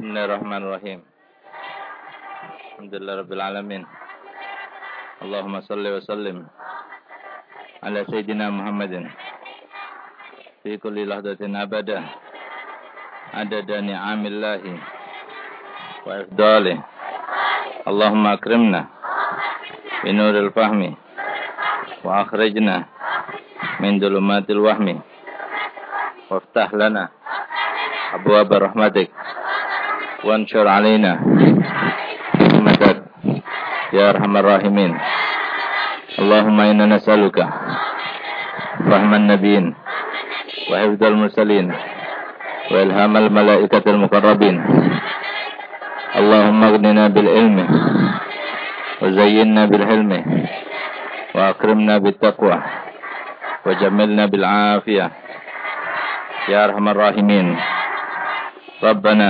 Bismillahirrahmanirrahim. Alhamdulillah Alamin. Allahumma salli wa sallim ala Sayyidina Muhammadin fi kulli lahdatin abada adada ni'amillahi wa ifdalih. Allahumma akrimna bi nuril fahmi wa akhrijna min dulumatil wahmi waftah lana abwaab rahmatik وانشر علينا رحمتك يا أرحم الراحمين اللهم إنا نسألك فهم النبيين وحفظ المرسلين وإلهام الملائكة المقربين اللهم اغننا بالعلم وزينا بالحلم وأكرمنا بالتقوى وجملنا بالعافية يا أرحم الراحمين ربنا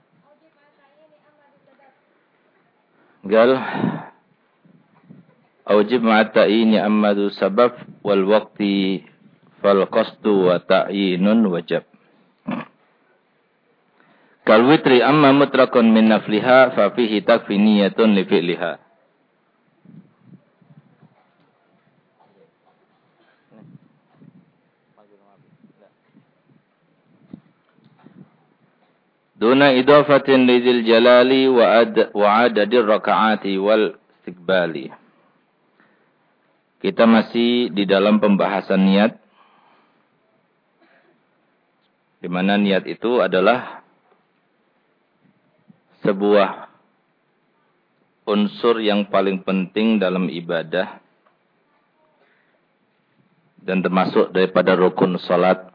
قال أوجب مع التأيين أمد سبب والوقت فالقصد وتأيين وجب كالوتر أما مطلق من نفلها ففيه تكفي نية لفعلها Duna idafatin lidil jalali wa, ad, wa adadir raka'ati wal istiqbali. Kita masih di dalam pembahasan niat. Di mana niat itu adalah sebuah unsur yang paling penting dalam ibadah dan termasuk daripada rukun salat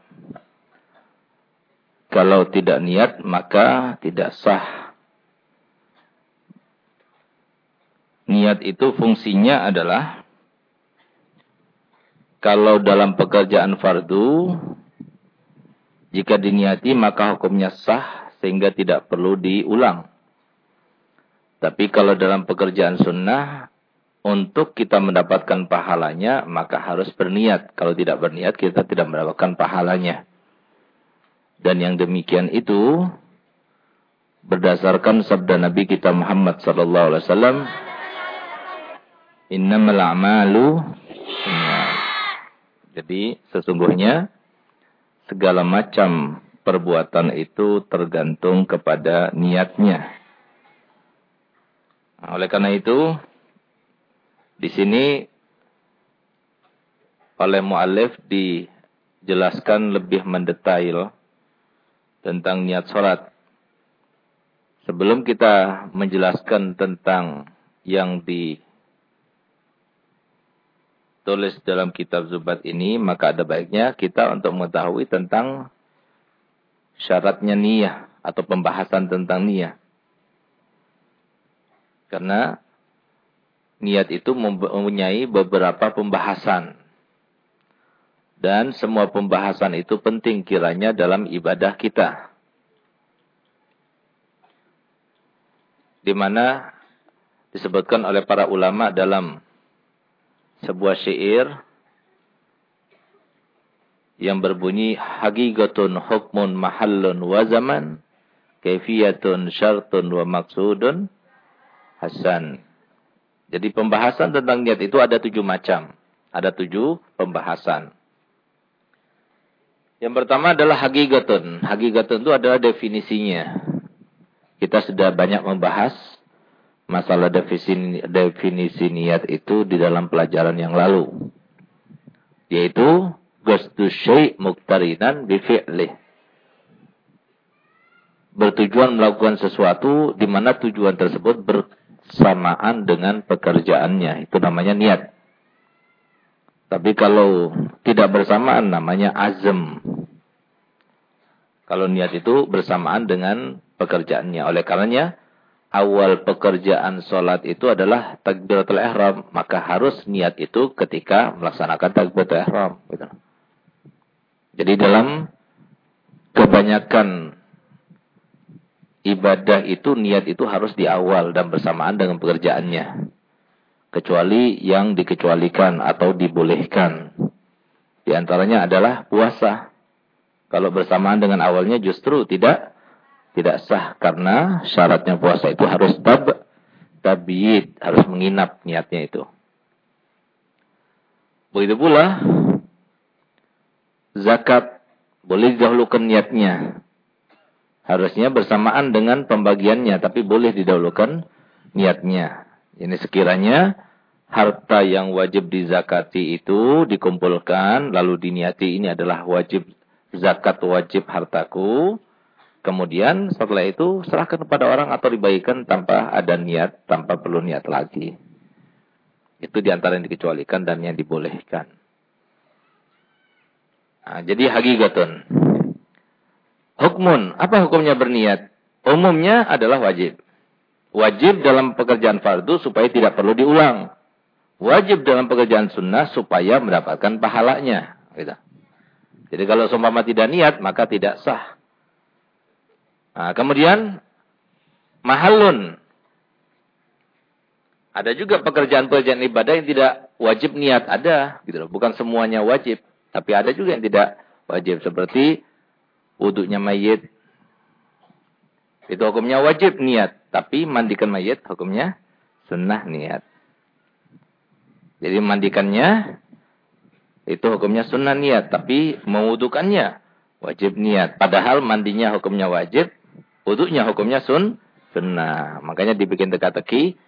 kalau tidak niat maka tidak sah. Niat itu fungsinya adalah kalau dalam pekerjaan fardu jika diniati maka hukumnya sah sehingga tidak perlu diulang. Tapi kalau dalam pekerjaan sunnah untuk kita mendapatkan pahalanya maka harus berniat. Kalau tidak berniat kita tidak mendapatkan pahalanya. Dan yang demikian itu berdasarkan sabda Nabi kita Muhammad sallallahu alaihi wasallam innamal a'malu jadi sesungguhnya segala macam perbuatan itu tergantung kepada niatnya. Nah, oleh karena itu di sini oleh muallif dijelaskan lebih mendetail tentang niat sholat. Sebelum kita menjelaskan tentang yang ditulis dalam kitab Zubat ini, maka ada baiknya kita untuk mengetahui tentang syaratnya niat atau pembahasan tentang niat. Karena niat itu mempunyai beberapa pembahasan. Dan semua pembahasan itu penting kiranya dalam ibadah kita. Di mana disebutkan oleh para ulama dalam sebuah syair yang berbunyi haqiqatun hukmun mahallun wa zaman kaifiyatun syartun wa maksudun hasan. Jadi pembahasan tentang niat itu ada tujuh macam. Ada tujuh pembahasan. Yang pertama adalah hakikatun. Hakikatun itu adalah definisinya. Kita sudah banyak membahas masalah definisi, definisi niat itu di dalam pelajaran yang lalu. Yaitu Gustu syai' muktarinan bifi'lih. Bertujuan melakukan sesuatu di mana tujuan tersebut bersamaan dengan pekerjaannya. Itu namanya niat. Tapi kalau tidak bersamaan namanya azam. Kalau niat itu bersamaan dengan pekerjaannya. Oleh karenanya awal pekerjaan sholat itu adalah takbiratul ihram, maka harus niat itu ketika melaksanakan takbiratul ihram. Gitu. Jadi dalam kebanyakan ibadah itu niat itu harus di awal dan bersamaan dengan pekerjaannya. Kecuali yang dikecualikan atau dibolehkan. Di antaranya adalah puasa. Kalau bersamaan dengan awalnya justru tidak tidak sah karena syaratnya puasa itu harus tab tabiid, harus menginap niatnya itu. Begitu pula zakat boleh didahulukan niatnya. Harusnya bersamaan dengan pembagiannya, tapi boleh didahulukan niatnya. Ini sekiranya harta yang wajib dizakati itu dikumpulkan, lalu diniati ini adalah wajib zakat wajib hartaku, Kemudian setelah itu serahkan kepada orang atau dibagikan tanpa ada niat, tanpa perlu niat lagi. Itu di antara yang dikecualikan dan yang dibolehkan. Nah, jadi hakigatun. Hukmun, apa hukumnya berniat? Umumnya adalah wajib. Wajib dalam pekerjaan fardu supaya tidak perlu diulang. Wajib dalam pekerjaan sunnah supaya mendapatkan pahalanya. Gitu. Jadi kalau seumpama tidak niat, maka tidak sah. Nah, kemudian mahalun. Ada juga pekerjaan-pekerjaan ibadah yang tidak wajib niat ada, gitu loh. Bukan semuanya wajib, tapi ada juga yang tidak wajib seperti wudhunya mayit. Itu hukumnya wajib niat, tapi mandikan mayit hukumnya sunnah niat. Jadi mandikannya itu hukumnya sunnah niat, tapi mewudukannya wajib niat. Padahal mandinya hukumnya wajib, Wudhunya hukumnya sun, sunnah. Makanya dibikin teka-teki.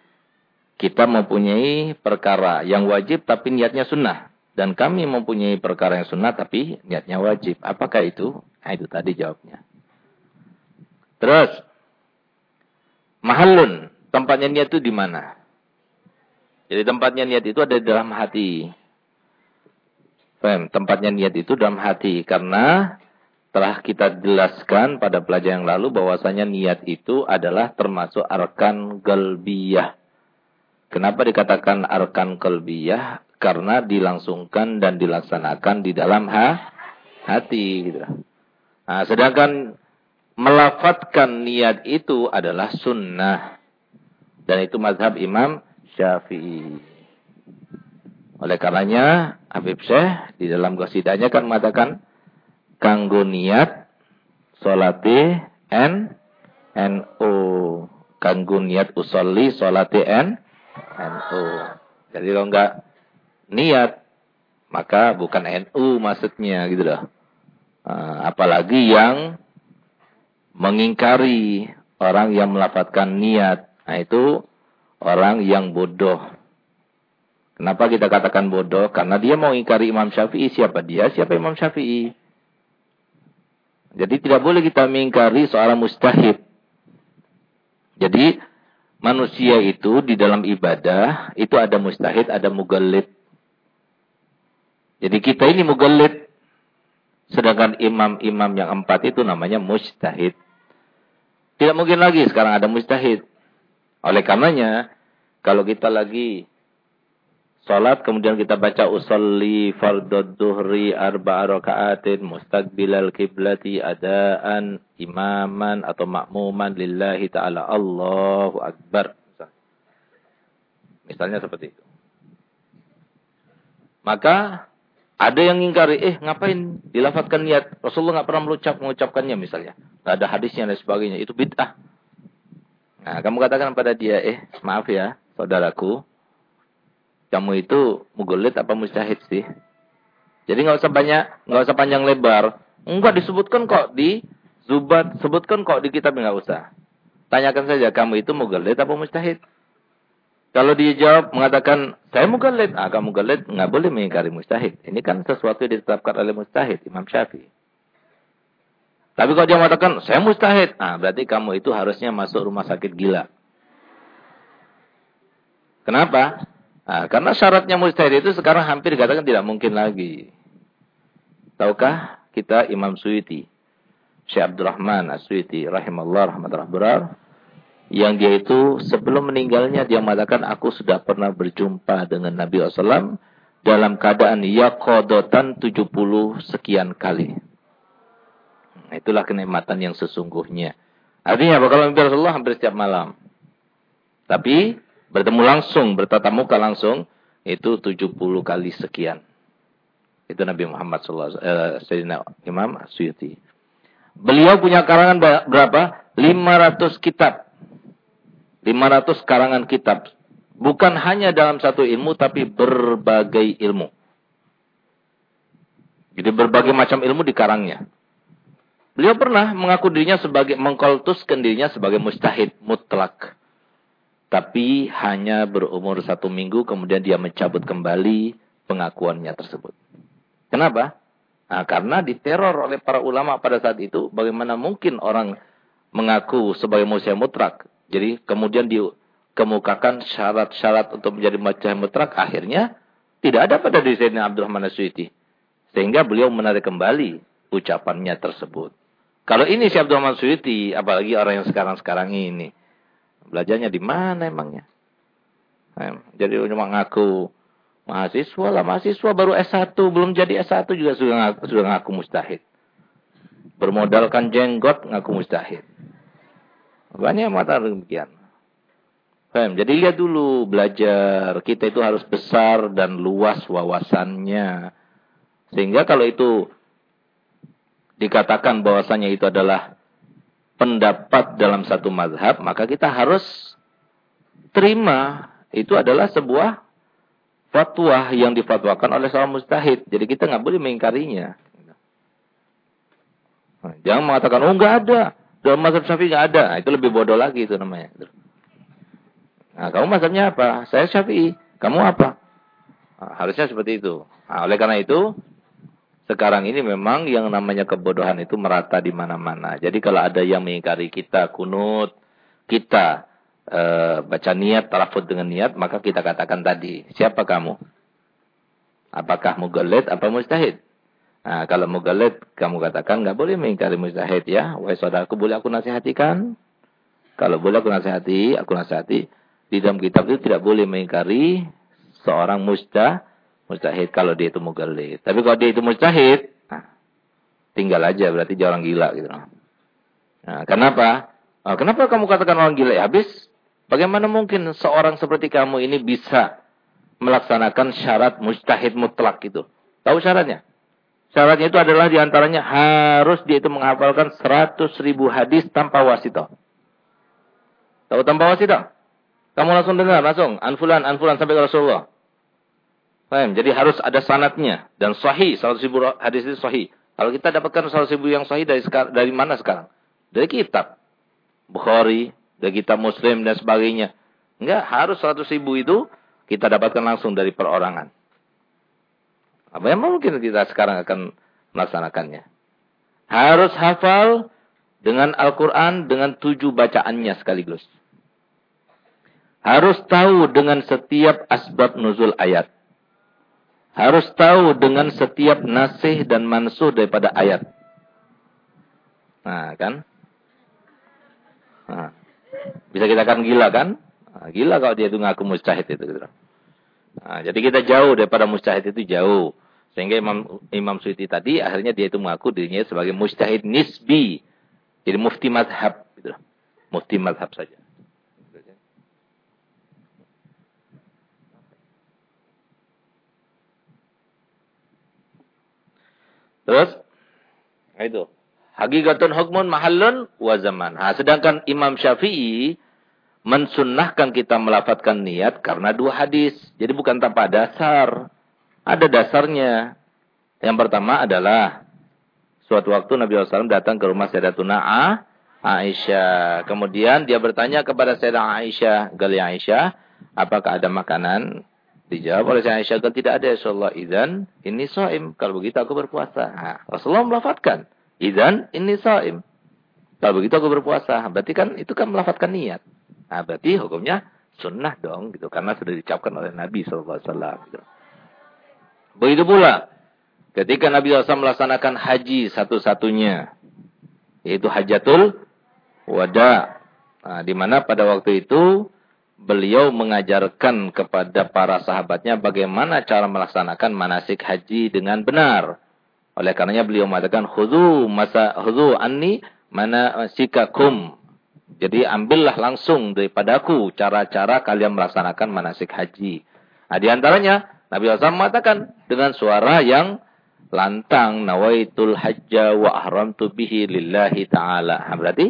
Kita mempunyai perkara yang wajib tapi niatnya sunnah. Dan kami mempunyai perkara yang sunnah tapi niatnya wajib. Apakah itu? Nah itu tadi jawabnya. Terus. Mahallun. Tempatnya niat itu di mana? Jadi tempatnya niat itu ada di dalam hati. Fem, tempatnya niat itu dalam hati. Karena telah kita jelaskan pada pelajaran yang lalu bahwasanya niat itu adalah termasuk arkan galbiyah. Kenapa dikatakan arkan kalbiyah? Karena dilangsungkan dan dilaksanakan di dalam ha hati. Gitu. Nah, sedangkan melafatkan niat itu adalah sunnah. Dan itu mazhab Imam Syafi'i. Oleh karenanya, Habib Syekh di dalam qasidahnya kan mengatakan, kanggo niat salate n NU kanggo niat usolli salate n NU jadi kalau enggak niat maka bukan NU maksudnya gitu loh uh, apalagi yang mengingkari orang yang melafatkan niat nah itu orang yang bodoh Kenapa kita katakan bodoh? Karena dia mau ingkari Imam Syafi'i. Siapa dia? Siapa Imam Syafi'i? Jadi tidak boleh kita mengingkari seorang mustahid. Jadi manusia itu di dalam ibadah itu ada mustahid, ada mugallid. Jadi kita ini mugallid. Sedangkan imam-imam yang empat itu namanya mustahid. Tidak mungkin lagi sekarang ada mustahid. Oleh karenanya, kalau kita lagi Salat kemudian kita baca usolli fardud duhri arba'a raka'atin mustaqbilal kiblati adaan imaman atau makmuman lillahi ta'ala Allahu Akbar. Misalnya seperti itu. Maka ada yang ingkari, eh ngapain dilafatkan niat? Rasulullah nggak pernah melucap mengucapkannya misalnya. Nggak ada hadisnya dan sebagainya. Itu bid'ah. Nah, kamu katakan pada dia, eh maaf ya saudaraku, kamu itu mugulit apa mustahid sih? Jadi nggak usah banyak, nggak usah panjang lebar. Enggak disebutkan kok di Zubat, sebutkan kok di kitab nggak usah. Tanyakan saja kamu itu mugulit apa mustahid? Kalau dia jawab mengatakan saya mugulit, ah kamu mugulit nggak boleh mengingkari mustahid. Ini kan sesuatu yang ditetapkan oleh mustahid Imam Syafi'i. Tapi kalau dia mengatakan saya mustahid, ah berarti kamu itu harusnya masuk rumah sakit gila. Kenapa? Nah, karena syaratnya mustahil itu sekarang hampir dikatakan tidak mungkin lagi. Tahukah kita Imam Suyuti, Syekh Abdurrahman As-Suyuti rahimallahu rahmat rahburar, yang dia itu sebelum meninggalnya dia mengatakan aku sudah pernah berjumpa dengan Nabi SAW dalam keadaan yakodotan 70 sekian kali. Nah, itulah kenikmatan yang sesungguhnya. Artinya apa? Kalau mimpi Rasulullah hampir setiap malam. Tapi bertemu langsung, bertatap muka langsung, itu 70 kali sekian. Itu Nabi Muhammad SAW, eh, Sayyidina Imam Suyuti. Beliau punya karangan berapa? 500 kitab. 500 karangan kitab. Bukan hanya dalam satu ilmu, tapi berbagai ilmu. Jadi berbagai macam ilmu dikarangnya. Beliau pernah mengaku dirinya sebagai, mengkultuskan dirinya sebagai mustahid mutlak. Tapi hanya berumur satu minggu, kemudian dia mencabut kembali pengakuannya tersebut. Kenapa? Nah, karena diteror oleh para ulama pada saat itu, bagaimana mungkin orang mengaku sebagai mustahid mutlak jadi kemudian dikemukakan syarat-syarat untuk menjadi macam mutlak. Akhirnya tidak ada pada diri Sayyidina Abdurrahman Asyuiti. Sehingga beliau menarik kembali ucapannya tersebut. Kalau ini si Abdurrahman Asyuiti, apalagi orang yang sekarang-sekarang ini. Belajarnya di mana emangnya? Jadi cuma ngaku mahasiswa lah. Mahasiswa baru S1. Belum jadi S1 juga sudah ngaku, sudah ngaku mustahid. Bermodalkan jenggot ngaku mustahid. Banyak mata demikian. Faham? Jadi lihat dulu, belajar. Kita itu harus besar dan luas wawasannya. Sehingga kalau itu dikatakan bahwasannya itu adalah pendapat dalam satu mazhab, maka kita harus terima itu adalah sebuah fatwa yang difatwakan oleh seorang mustahid. Jadi kita nggak boleh mengingkarinya. Jangan mengatakan, oh nggak ada. Dalam mazhab Syafi'i nggak ada. Nah, itu lebih bodoh lagi itu namanya. Nah, kamu mazhabnya apa? Saya Syafi'i. Kamu apa? Nah, harusnya seperti itu. Nah, oleh karena itu, sekarang ini memang yang namanya kebodohan itu merata di mana-mana. Jadi kalau ada yang mengingkari kita kunut, kita e, baca niat, talafut dengan niat, maka kita katakan tadi, siapa kamu? Apakah mughalid apa mustahid? Nah, kalau mugalid kamu katakan nggak boleh mengingkari mustahid ya. Wahai saudaraku boleh aku nasihatikan? Kalau boleh aku nasihati, aku nasihati. Di dalam kitab itu tidak boleh mengingkari seorang mustah, mustahid kalau dia itu mugalid. Tapi kalau dia itu mustahid, nah, tinggal aja berarti dia orang gila gitu. Nah, kenapa? Nah, kenapa kamu katakan orang gila? Ya, habis bagaimana mungkin seorang seperti kamu ini bisa melaksanakan syarat mustahid mutlak itu? Tahu syaratnya? Syaratnya itu adalah di antaranya harus dia itu menghafalkan 100 ribu hadis tanpa wasito. Tahu tanpa wasito? Kamu langsung dengar, langsung. Anfulan, anfulan sampai ke Rasulullah. Paham? Jadi harus ada sanatnya. Dan sahih, 100 ribu hadis itu sahih. Kalau kita dapatkan 100 ribu yang sahih dari, dari mana sekarang? Dari kitab. Bukhari, dari kitab Muslim dan sebagainya. Enggak, harus 100 ribu itu kita dapatkan langsung dari perorangan. Apa yang mungkin kita sekarang akan melaksanakannya? Harus hafal dengan Al-Quran dengan tujuh bacaannya sekaligus. Harus tahu dengan setiap asbab nuzul ayat. Harus tahu dengan setiap nasih dan mansuh daripada ayat. Nah, kan? Nah, bisa kita kan gila kan? Nah, gila kalau dia itu ngaku mustahid itu. Gitu. Nah, jadi kita jauh daripada mustahid itu jauh. Sehingga Imam Imam Suyuti tadi akhirnya dia itu mengaku dirinya sebagai mustahid nisbi. Jadi mufti madhab. Gitu. Mufti madhab saja. Terus, nah itu. Hakikatun hukmun mahallun wa zaman. Nah, sedangkan Imam Syafi'i mensunnahkan kita melafatkan niat karena dua hadis. Jadi bukan tanpa dasar. Ada dasarnya. Yang pertama adalah suatu waktu Nabi SAW datang ke rumah Sayyidatuna Aisyah. Kemudian dia bertanya kepada Sayyidah Aisyah, Gali Aisyah, apakah ada makanan? Dijawab oleh Sayyidah Aisyah, tidak ada ya Rasulullah. Idan, ini so'im. Kalau begitu aku berpuasa. Nah, Rasulullah melafatkan. Idan, ini so'im. Kalau begitu aku berpuasa. Berarti kan itu kan melafatkan niat. Nah, berarti hukumnya sunnah dong gitu karena sudah diucapkan oleh Nabi wasallam gitu. Begitu pula ketika Nabi SAW melaksanakan haji satu-satunya yaitu hajatul wada. Nah, di mana pada waktu itu beliau mengajarkan kepada para sahabatnya bagaimana cara melaksanakan manasik haji dengan benar. Oleh karenanya beliau mengatakan khudhu masa khudhu anni manasikakum. Jadi ambillah langsung daripadaku cara-cara kalian melaksanakan manasik haji. Nah, di antaranya Nabi SAW mengatakan dengan suara yang lantang nawaitul hajja wa ahramtu bihi lillahi ta'ala. Nah, berarti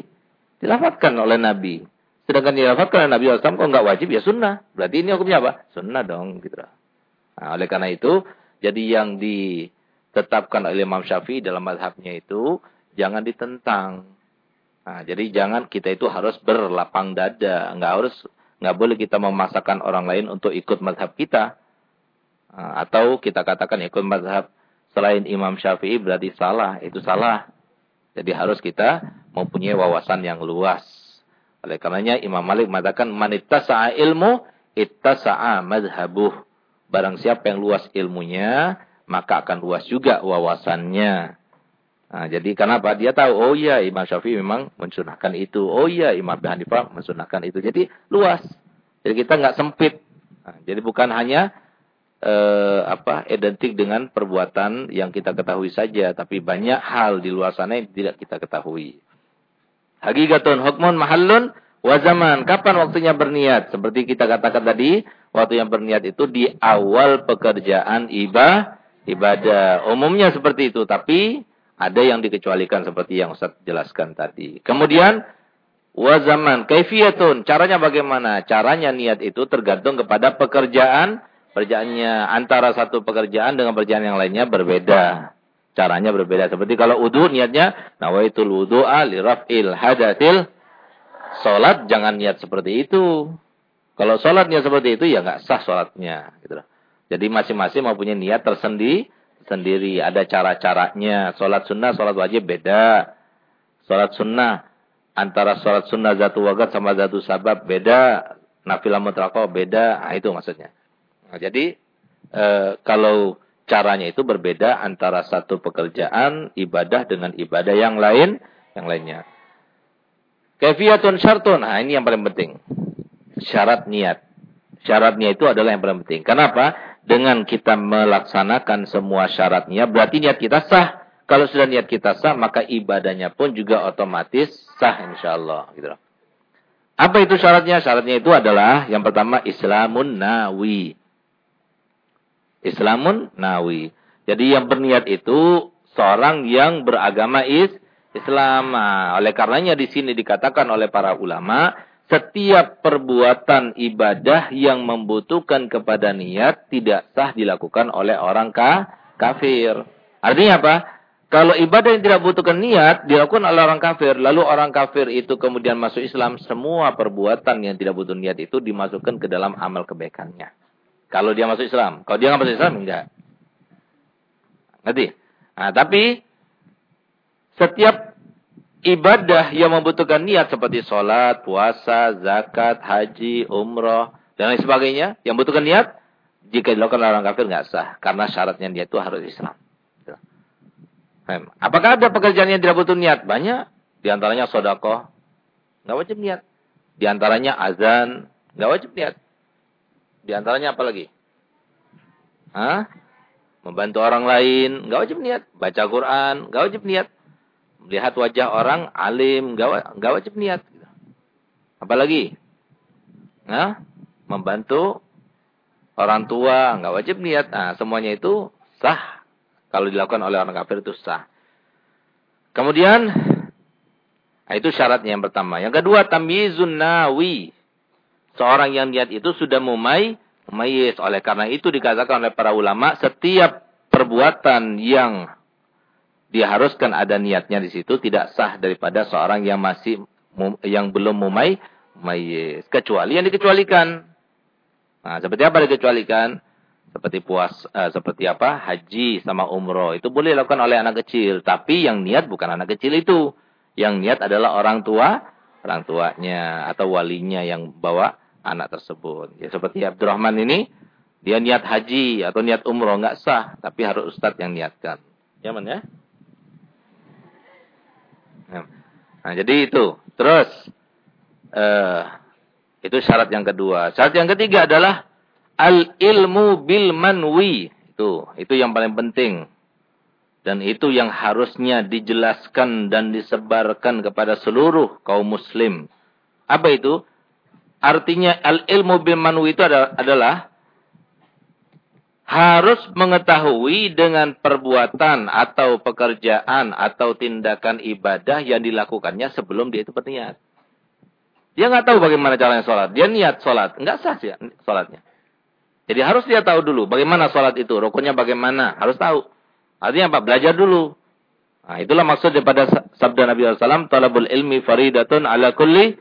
dilafatkan oleh Nabi. Sedangkan dilafatkan oleh Nabi SAW kok enggak wajib ya sunnah. Berarti ini hukumnya apa? Sunnah dong gitu. Nah, oleh karena itu jadi yang ditetapkan oleh Imam Syafi'i dalam madhabnya itu jangan ditentang. Nah, jadi jangan kita itu harus berlapang dada, enggak harus enggak boleh kita memaksakan orang lain untuk ikut madhab kita. Nah, atau kita katakan ikut madhab selain Imam Syafi'i berarti salah. Itu salah. Jadi harus kita mempunyai wawasan yang luas. Oleh karenanya Imam Malik mengatakan manittasa'a ilmu ittasa'a madhabuh. Barang siapa yang luas ilmunya, maka akan luas juga wawasannya. Nah, jadi kenapa? Dia tahu, oh iya Imam Syafi'i memang mensunahkan itu. Oh iya Imam Hanifah mensunahkan itu. Jadi luas. Jadi kita nggak sempit. Nah, jadi bukan hanya eh, apa identik dengan perbuatan yang kita ketahui saja, tapi banyak hal di luar sana yang tidak kita ketahui. Hakikatun hukmun mahallun wa zaman. Kapan waktunya berniat? Seperti kita katakan tadi, waktu yang berniat itu di awal pekerjaan ibadah, ibadah. Umumnya seperti itu, tapi ada yang dikecualikan seperti yang Ustaz jelaskan tadi. Kemudian wa zaman. Caranya bagaimana? Caranya niat itu tergantung kepada pekerjaan Pekerjaannya antara satu pekerjaan dengan pekerjaan yang lainnya berbeda. Caranya berbeda. Seperti kalau udu niatnya nawaitul wudu'a li raf'il hadatil salat jangan niat seperti itu. Kalau salat niat seperti itu ya nggak sah salatnya gitu Jadi masing-masing mempunyai niat tersendiri sendiri. Ada cara-caranya. Salat sunnah, salat wajib beda. Salat sunnah antara salat sunnah zatu wagat sama zatu sabab beda. Nafilah mutlaqah beda. Nah, itu maksudnya. Nah, jadi e, kalau caranya itu berbeda antara satu pekerjaan ibadah dengan ibadah yang lain, yang lainnya. Kefiyatun syartun. Nah, ini yang paling penting. Syarat niat. Syaratnya itu adalah yang paling penting. Kenapa? Dengan kita melaksanakan semua syaratnya, berarti niat kita sah. Kalau sudah niat kita sah, maka ibadahnya pun juga otomatis sah insyaAllah. Gitu. Apa itu syaratnya? Syaratnya itu adalah yang pertama Islamun Nawi. Islamun nawi. Jadi yang berniat itu seorang yang beragama is Islam. Nah, oleh karenanya di sini dikatakan oleh para ulama, setiap perbuatan ibadah yang membutuhkan kepada niat tidak sah dilakukan oleh orang ka kafir. Artinya apa? Kalau ibadah yang tidak butuhkan niat dilakukan oleh orang kafir, lalu orang kafir itu kemudian masuk Islam, semua perbuatan yang tidak butuh niat itu dimasukkan ke dalam amal kebaikannya. Kalau dia masuk Islam. Kalau dia nggak masuk Islam, enggak. Ngerti? Nah, tapi setiap ibadah yang membutuhkan niat seperti sholat, puasa, zakat, haji, umroh, dan lain sebagainya, yang membutuhkan niat, jika dilakukan orang kafir nggak sah. Karena syaratnya dia itu harus Islam. Apakah ada pekerjaan yang tidak butuh niat? Banyak. Di antaranya sodakoh. Nggak wajib niat. Di antaranya azan. Nggak wajib niat. Di antaranya apa lagi? Hah? Membantu orang lain, nggak wajib niat. Baca Quran, nggak wajib niat. Melihat wajah orang alim, nggak wajib niat. Apa lagi? Hah? Membantu orang tua, nggak wajib niat. Nah, semuanya itu sah. Kalau dilakukan oleh orang kafir itu sah. Kemudian, nah itu syaratnya yang pertama. Yang kedua, tamyizun nawi. Seorang yang niat itu sudah mumai, mumayyiz. Oleh karena itu dikatakan oleh para ulama, setiap perbuatan yang diharuskan ada niatnya di situ tidak sah daripada seorang yang masih yang belum mumai. Kecuali yang dikecualikan. Nah, seperti apa dikecualikan? Seperti puas, uh, seperti apa? Haji sama umroh. Itu boleh dilakukan oleh anak kecil. Tapi yang niat bukan anak kecil itu. Yang niat adalah orang tua, orang tuanya atau walinya yang bawa anak tersebut. Ya seperti Abdurrahman ini, dia niat haji atau niat umroh nggak sah, tapi harus ustadz yang niatkan. Nyaman ya? Nah, jadi itu. Terus Uh, itu syarat yang kedua. Syarat yang ketiga adalah al-ilmu bil manwi. Itu, itu yang paling penting. Dan itu yang harusnya dijelaskan dan disebarkan kepada seluruh kaum muslim. Apa itu? Artinya al-ilmu bil manwi itu adalah harus mengetahui dengan perbuatan atau pekerjaan atau tindakan ibadah yang dilakukannya sebelum dia itu berniat. Dia nggak tahu bagaimana caranya sholat. Dia niat sholat. Nggak sah sih sholatnya. Jadi harus dia tahu dulu bagaimana sholat itu. Rukunnya bagaimana. Harus tahu. Artinya apa? Belajar dulu. Nah, itulah maksud daripada sabda Nabi SAW. Talabul ilmi faridatun ala kulli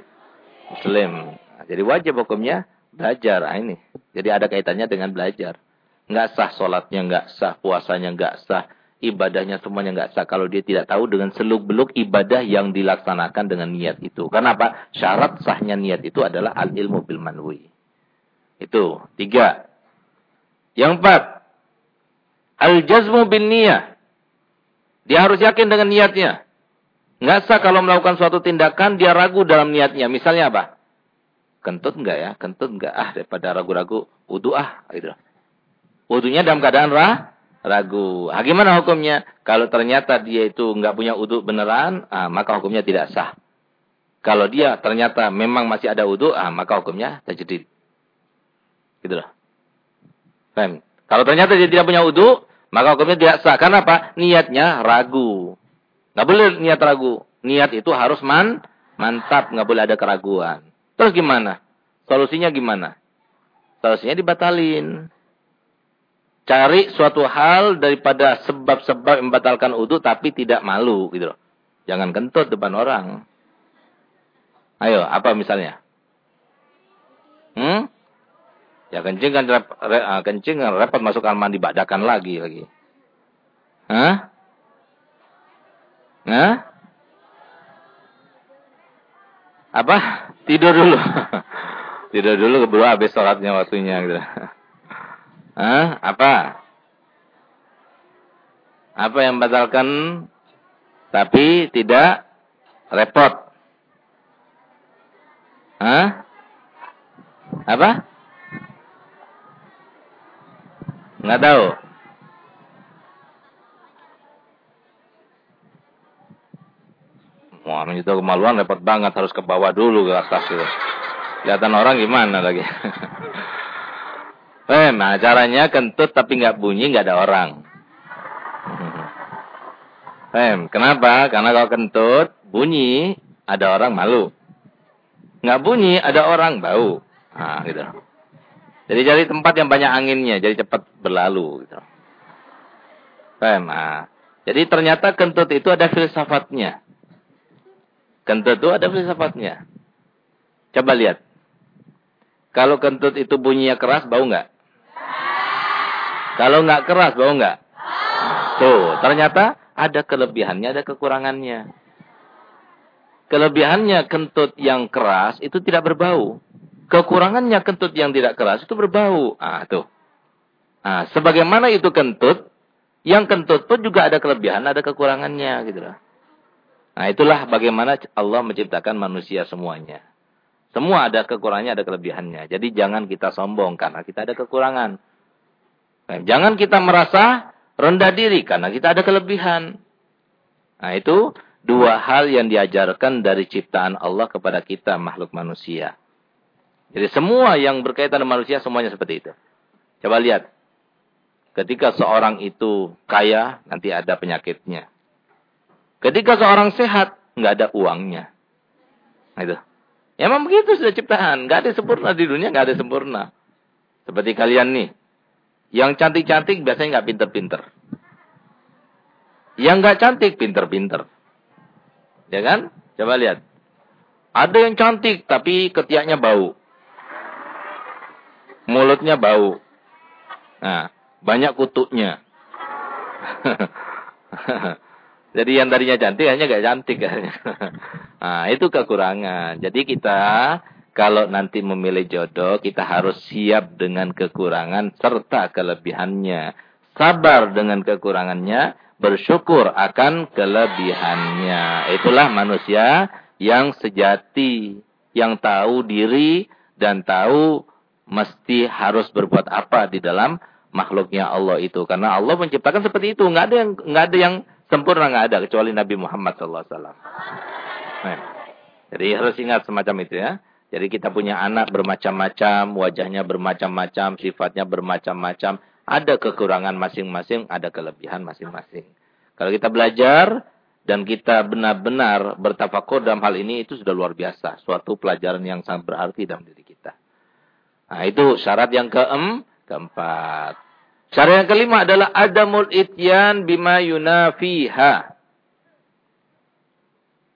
muslim. Jadi wajib hukumnya belajar. Nah, ini. Jadi ada kaitannya dengan belajar. Nggak sah sholatnya, nggak sah puasanya, nggak sah ibadahnya semuanya nggak sah kalau dia tidak tahu dengan seluk-beluk ibadah yang dilaksanakan dengan niat itu. Kenapa? Syarat sahnya niat itu adalah al-ilmu bil manwi. Itu. Tiga. Yang empat. Al-jazmu bin niyah. Dia harus yakin dengan niatnya. Nggak sah kalau melakukan suatu tindakan dia ragu dalam niatnya. Misalnya apa? Kentut enggak ya? Kentut enggak? Ah, daripada ragu-ragu, wudhu ah. Gitu. Wudhunya dalam keadaan rah, ragu. Ah, gimana hukumnya? Kalau ternyata dia itu nggak punya wudhu beneran, ah, maka hukumnya tidak sah. Kalau dia ternyata memang masih ada wudhu, ah, maka hukumnya tajdid. Gitu loh. Faham? Kalau ternyata dia tidak punya wudhu, maka hukumnya tidak sah. Karena apa? Niatnya ragu. Nggak boleh niat ragu. Niat itu harus man, mantap, nggak boleh ada keraguan. Terus gimana? Solusinya gimana? Solusinya dibatalin cari suatu hal daripada sebab-sebab membatalkan udhu tapi tidak malu gitu loh. Jangan kentut depan orang. Ayo, apa misalnya? Hmm? Ya kencing kan rep, re, uh, kencing kan repot masuk kamar mandi badakan lagi lagi. Hah? Hah? Apa? Tidur dulu. Tidur dulu keburu habis sholatnya waktunya gitu. Hah? Apa? Apa yang batalkan tapi tidak repot? Hah? Apa? Enggak tahu. Wah, itu kemaluan repot banget harus ke bawah dulu ke atas itu. Kelihatan orang gimana lagi. Eh, nah caranya kentut tapi nggak bunyi nggak ada orang. Eh, kenapa? Karena kalau kentut bunyi ada orang malu. Nggak bunyi ada orang bau. Nah, gitu. Jadi cari tempat yang banyak anginnya, jadi cepat berlalu. Gitu. Eh, nah. Jadi ternyata kentut itu ada filsafatnya. Kentut itu ada filsafatnya. Coba lihat. Kalau kentut itu bunyinya keras, bau nggak? Kalau nggak keras, bau nggak? Tuh, ternyata ada kelebihannya, ada kekurangannya. Kelebihannya kentut yang keras itu tidak berbau. Kekurangannya kentut yang tidak keras itu berbau. Ah, tuh. Nah, sebagaimana itu kentut, yang kentut pun juga ada kelebihan, ada kekurangannya gitu loh. Nah, itulah bagaimana Allah menciptakan manusia semuanya. Semua ada kekurangannya, ada kelebihannya. Jadi jangan kita sombong karena kita ada kekurangan. Nah, jangan kita merasa rendah diri karena kita ada kelebihan. Nah, itu dua hal yang diajarkan dari ciptaan Allah kepada kita makhluk manusia. Jadi semua yang berkaitan dengan manusia semuanya seperti itu. Coba lihat. Ketika seorang itu kaya, nanti ada penyakitnya. Ketika seorang sehat, nggak ada uangnya. Itu. Memang begitu sudah ciptaan. Nggak ada sempurna di dunia, nggak ada sempurna. Seperti kalian nih. Yang cantik-cantik biasanya nggak pinter-pinter. Yang nggak cantik pinter-pinter. Ya kan? Coba lihat. Ada yang cantik tapi ketiaknya bau. Mulutnya bau. Nah, banyak kutuknya. Jadi yang tadinya cantik hanya gak cantik. nah, itu kekurangan. Jadi kita kalau nanti memilih jodoh, kita harus siap dengan kekurangan serta kelebihannya. Sabar dengan kekurangannya, bersyukur akan kelebihannya. Itulah manusia yang sejati. yang tahu diri dan tahu mesti harus berbuat apa di dalam makhluknya Allah itu. Karena Allah menciptakan seperti itu. Nggak ada yang nggak ada yang sempurna nggak ada kecuali Nabi Muhammad SAW. Nah, jadi harus ingat semacam itu ya. Jadi kita punya anak bermacam-macam, wajahnya bermacam-macam, sifatnya bermacam-macam. Ada kekurangan masing-masing, ada kelebihan masing-masing. Kalau kita belajar dan kita benar-benar bertafakur dalam hal ini, itu sudah luar biasa. Suatu pelajaran yang sangat berarti dalam diri kita. Nah itu syarat yang keem, keempat. Syarat yang kelima adalah adamul ityan bima yunafiha.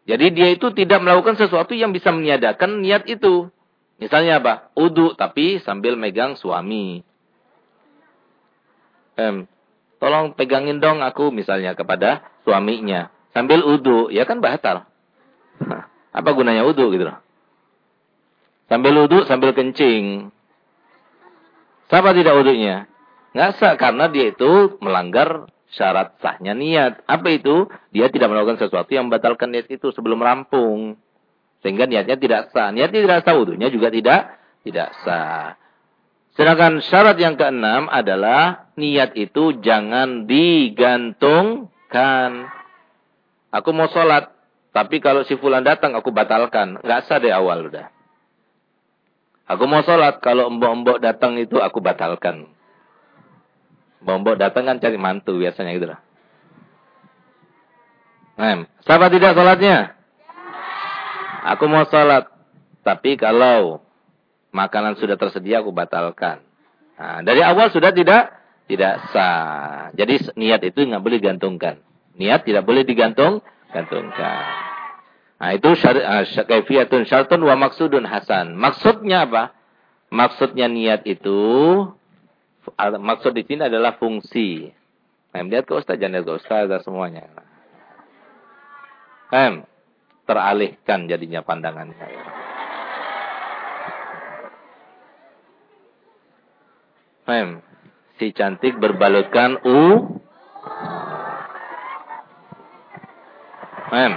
Jadi dia itu tidak melakukan sesuatu yang bisa meniadakan niat itu. Misalnya apa? Udu tapi sambil megang suami. Em, tolong pegangin dong aku misalnya kepada suaminya. Sambil udu, ya kan batal. apa gunanya udu gitu loh. Sambil udu, sambil kencing. Siapa tidak udunya? Nggak sah karena dia itu melanggar syarat sahnya niat. Apa itu? Dia tidak melakukan sesuatu yang membatalkan niat itu sebelum rampung. Sehingga niatnya tidak sah. Niatnya tidak sah, wudhunya juga tidak tidak sah. Sedangkan syarat yang keenam adalah niat itu jangan digantungkan. Aku mau sholat, tapi kalau si fulan datang aku batalkan. Nggak sah dari awal udah. Aku mau sholat, kalau embok-embok datang itu aku batalkan. Bombok datang kan cari mantu biasanya gitu lah. Nah, siapa tidak sholatnya? Aku mau sholat. Tapi kalau makanan sudah tersedia aku batalkan. Nah, dari awal sudah tidak tidak sah. Jadi niat itu nggak boleh digantungkan. Niat tidak boleh digantung, gantungkan. Nah, itu ah, kaifiatun syartun wa maksudun hasan. Maksudnya apa? Maksudnya niat itu maksud di sini adalah fungsi. Em, lihat ke Ustaz, jangan lihat ke Ustaz, dan semuanya. Em, teralihkan jadinya pandangannya. Em, si cantik berbalutkan u. Em.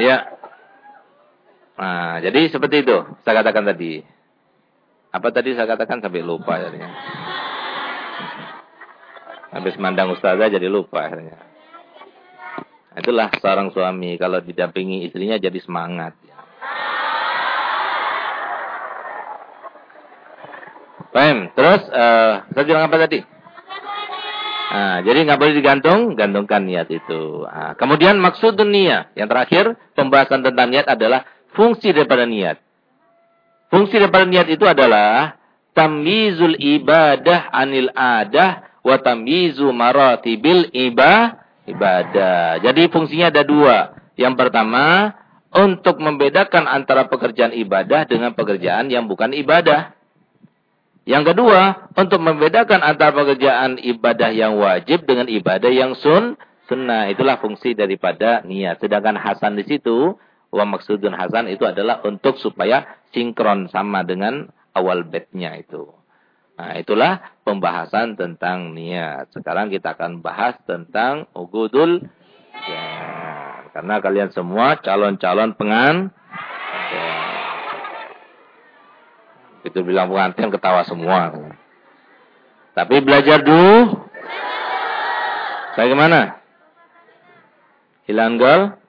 Ya. Nah, jadi seperti itu saya katakan tadi. Apa tadi saya katakan sampai lupa jadinya. Habis mandang ustazah jadi lupa akhirnya. Itulah seorang suami kalau didampingi istrinya jadi semangat. Paham? Terus uh, saya bilang apa tadi? Nah, jadi nggak boleh digantung, gantungkan niat itu. Nah, kemudian maksud niat. Yang terakhir, pembahasan tentang niat adalah fungsi daripada niat. Fungsi daripada niat itu adalah tamyizul ibadah anil adah wa tamyizu maratibil ibah ibadah. Jadi fungsinya ada dua. Yang pertama, untuk membedakan antara pekerjaan ibadah dengan pekerjaan yang bukan ibadah. Yang kedua, untuk membedakan antara pekerjaan ibadah yang wajib dengan ibadah yang sun, sunnah. Itulah fungsi daripada niat. Sedangkan Hasan di situ Wa maksudun hasan itu adalah untuk supaya sinkron sama dengan awal bednya itu. Nah, itulah pembahasan tentang niat. Sekarang kita akan bahas tentang ugudul ya. Karena kalian semua calon-calon pengan ya. Itu bilang pengantin ketawa semua. Tapi belajar dulu. Saya gimana? Hilang gol?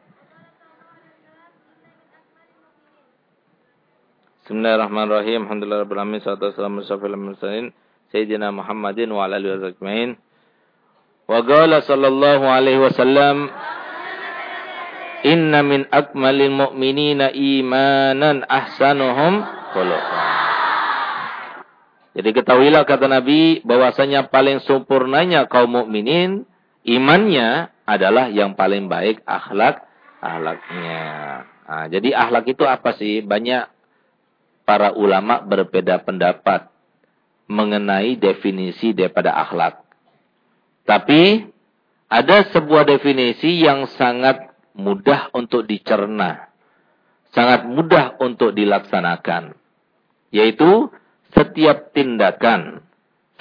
Bismillahirrahmanirrahim. Alhamdulillah rabbil alamin. Salatu wassalamu ala mursalin sayyidina Muhammadin wa ala alihi wasallam. Wa qala sallallahu alaihi wasallam Inna min akmalil mu'minina imanan ahsanuhum khuluqan. Jadi ketahuilah kata Nabi bahwasanya paling sempurnanya kaum mukminin imannya adalah yang paling baik akhlak akhlaknya. Nah, jadi akhlak itu apa sih? Banyak para ulama berbeda pendapat mengenai definisi daripada akhlak. Tapi ada sebuah definisi yang sangat mudah untuk dicerna. Sangat mudah untuk dilaksanakan. Yaitu setiap tindakan,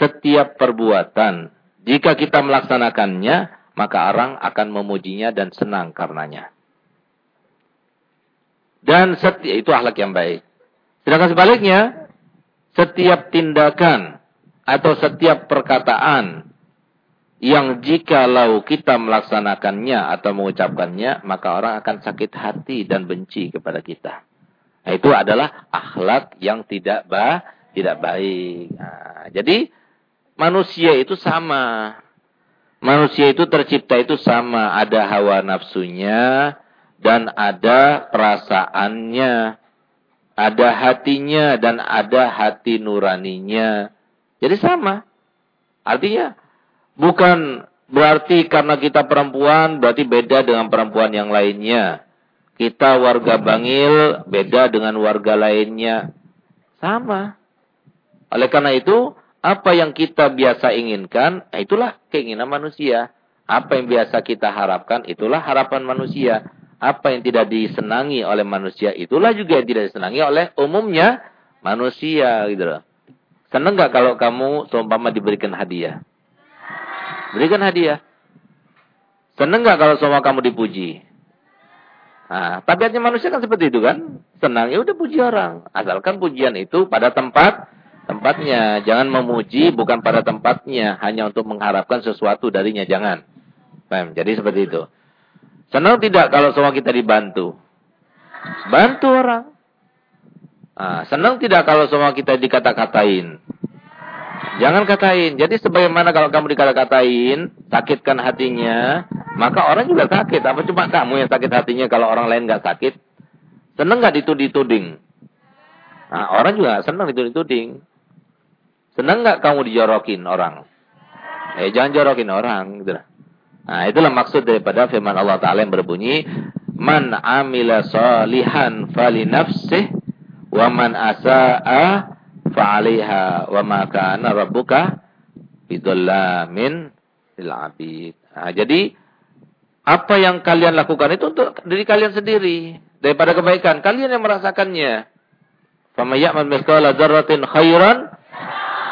setiap perbuatan. Jika kita melaksanakannya, maka orang akan memujinya dan senang karenanya. Dan setiap itu akhlak yang baik. Sedangkan sebaliknya, setiap tindakan atau setiap perkataan yang jikalau kita melaksanakannya atau mengucapkannya, maka orang akan sakit hati dan benci kepada kita. Nah, itu adalah akhlak yang tidak ba tidak baik. Nah, jadi manusia itu sama. Manusia itu tercipta itu sama, ada hawa nafsunya dan ada perasaannya, ada hatinya dan ada hati nuraninya. Jadi sama. Artinya bukan berarti karena kita perempuan berarti beda dengan perempuan yang lainnya. Kita warga Bangil beda dengan warga lainnya. Sama. Oleh karena itu, apa yang kita biasa inginkan, itulah keinginan manusia. Apa yang biasa kita harapkan, itulah harapan manusia. Apa yang tidak disenangi oleh manusia, itulah juga yang tidak disenangi oleh umumnya manusia. Gitu loh. Senang nggak kalau kamu seumpama diberikan hadiah? Berikan hadiah. Senang nggak kalau semua kamu dipuji? Nah, tabiatnya manusia kan seperti itu kan. Senang, ya udah puji orang. Asalkan pujian itu pada tempat tempatnya. Jangan memuji bukan pada tempatnya. Hanya untuk mengharapkan sesuatu darinya. Jangan. Jadi seperti itu. Senang tidak kalau semua kita dibantu? Bantu orang. Nah, senang tidak kalau semua kita dikata-katain? Jangan katain. Jadi sebagaimana kalau kamu dikata-katain, sakitkan hatinya, maka orang juga sakit. Apa cuma kamu yang sakit hatinya kalau orang lain nggak sakit? Senang nggak dituding-tuding? Nah, orang juga senang dituding-tuding. Senang nggak kamu dijorokin orang? Eh, jangan jorokin orang. Gitu. Nah, itulah maksud daripada firman Allah Ta'ala yang berbunyi, Man amila salihan fali nafsih, wa man asa'a fa'aliha, wa ma kana rabbuka bidhallamin lil abid. Nah, jadi, apa yang kalian lakukan itu untuk diri kalian sendiri. Daripada kebaikan. Kalian yang merasakannya. Fama ya'mal mithqala dzarratin khairan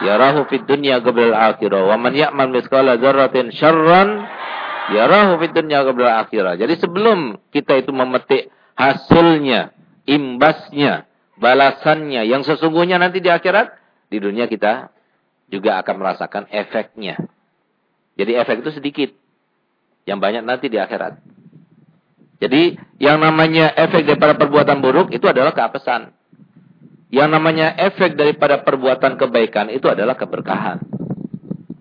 yarahu fid dunya qabla al-akhirah wa man ya'mal mithqala dzarratin syarran yarahu fid dunya qabla al-akhirah. Jadi sebelum kita itu memetik hasilnya, imbasnya, balasannya yang sesungguhnya nanti di akhirat, di dunia kita juga akan merasakan efeknya. Jadi efek itu sedikit. Yang banyak nanti di akhirat. Jadi yang namanya efek daripada perbuatan buruk itu adalah keapesan. Yang namanya efek daripada perbuatan kebaikan itu adalah keberkahan.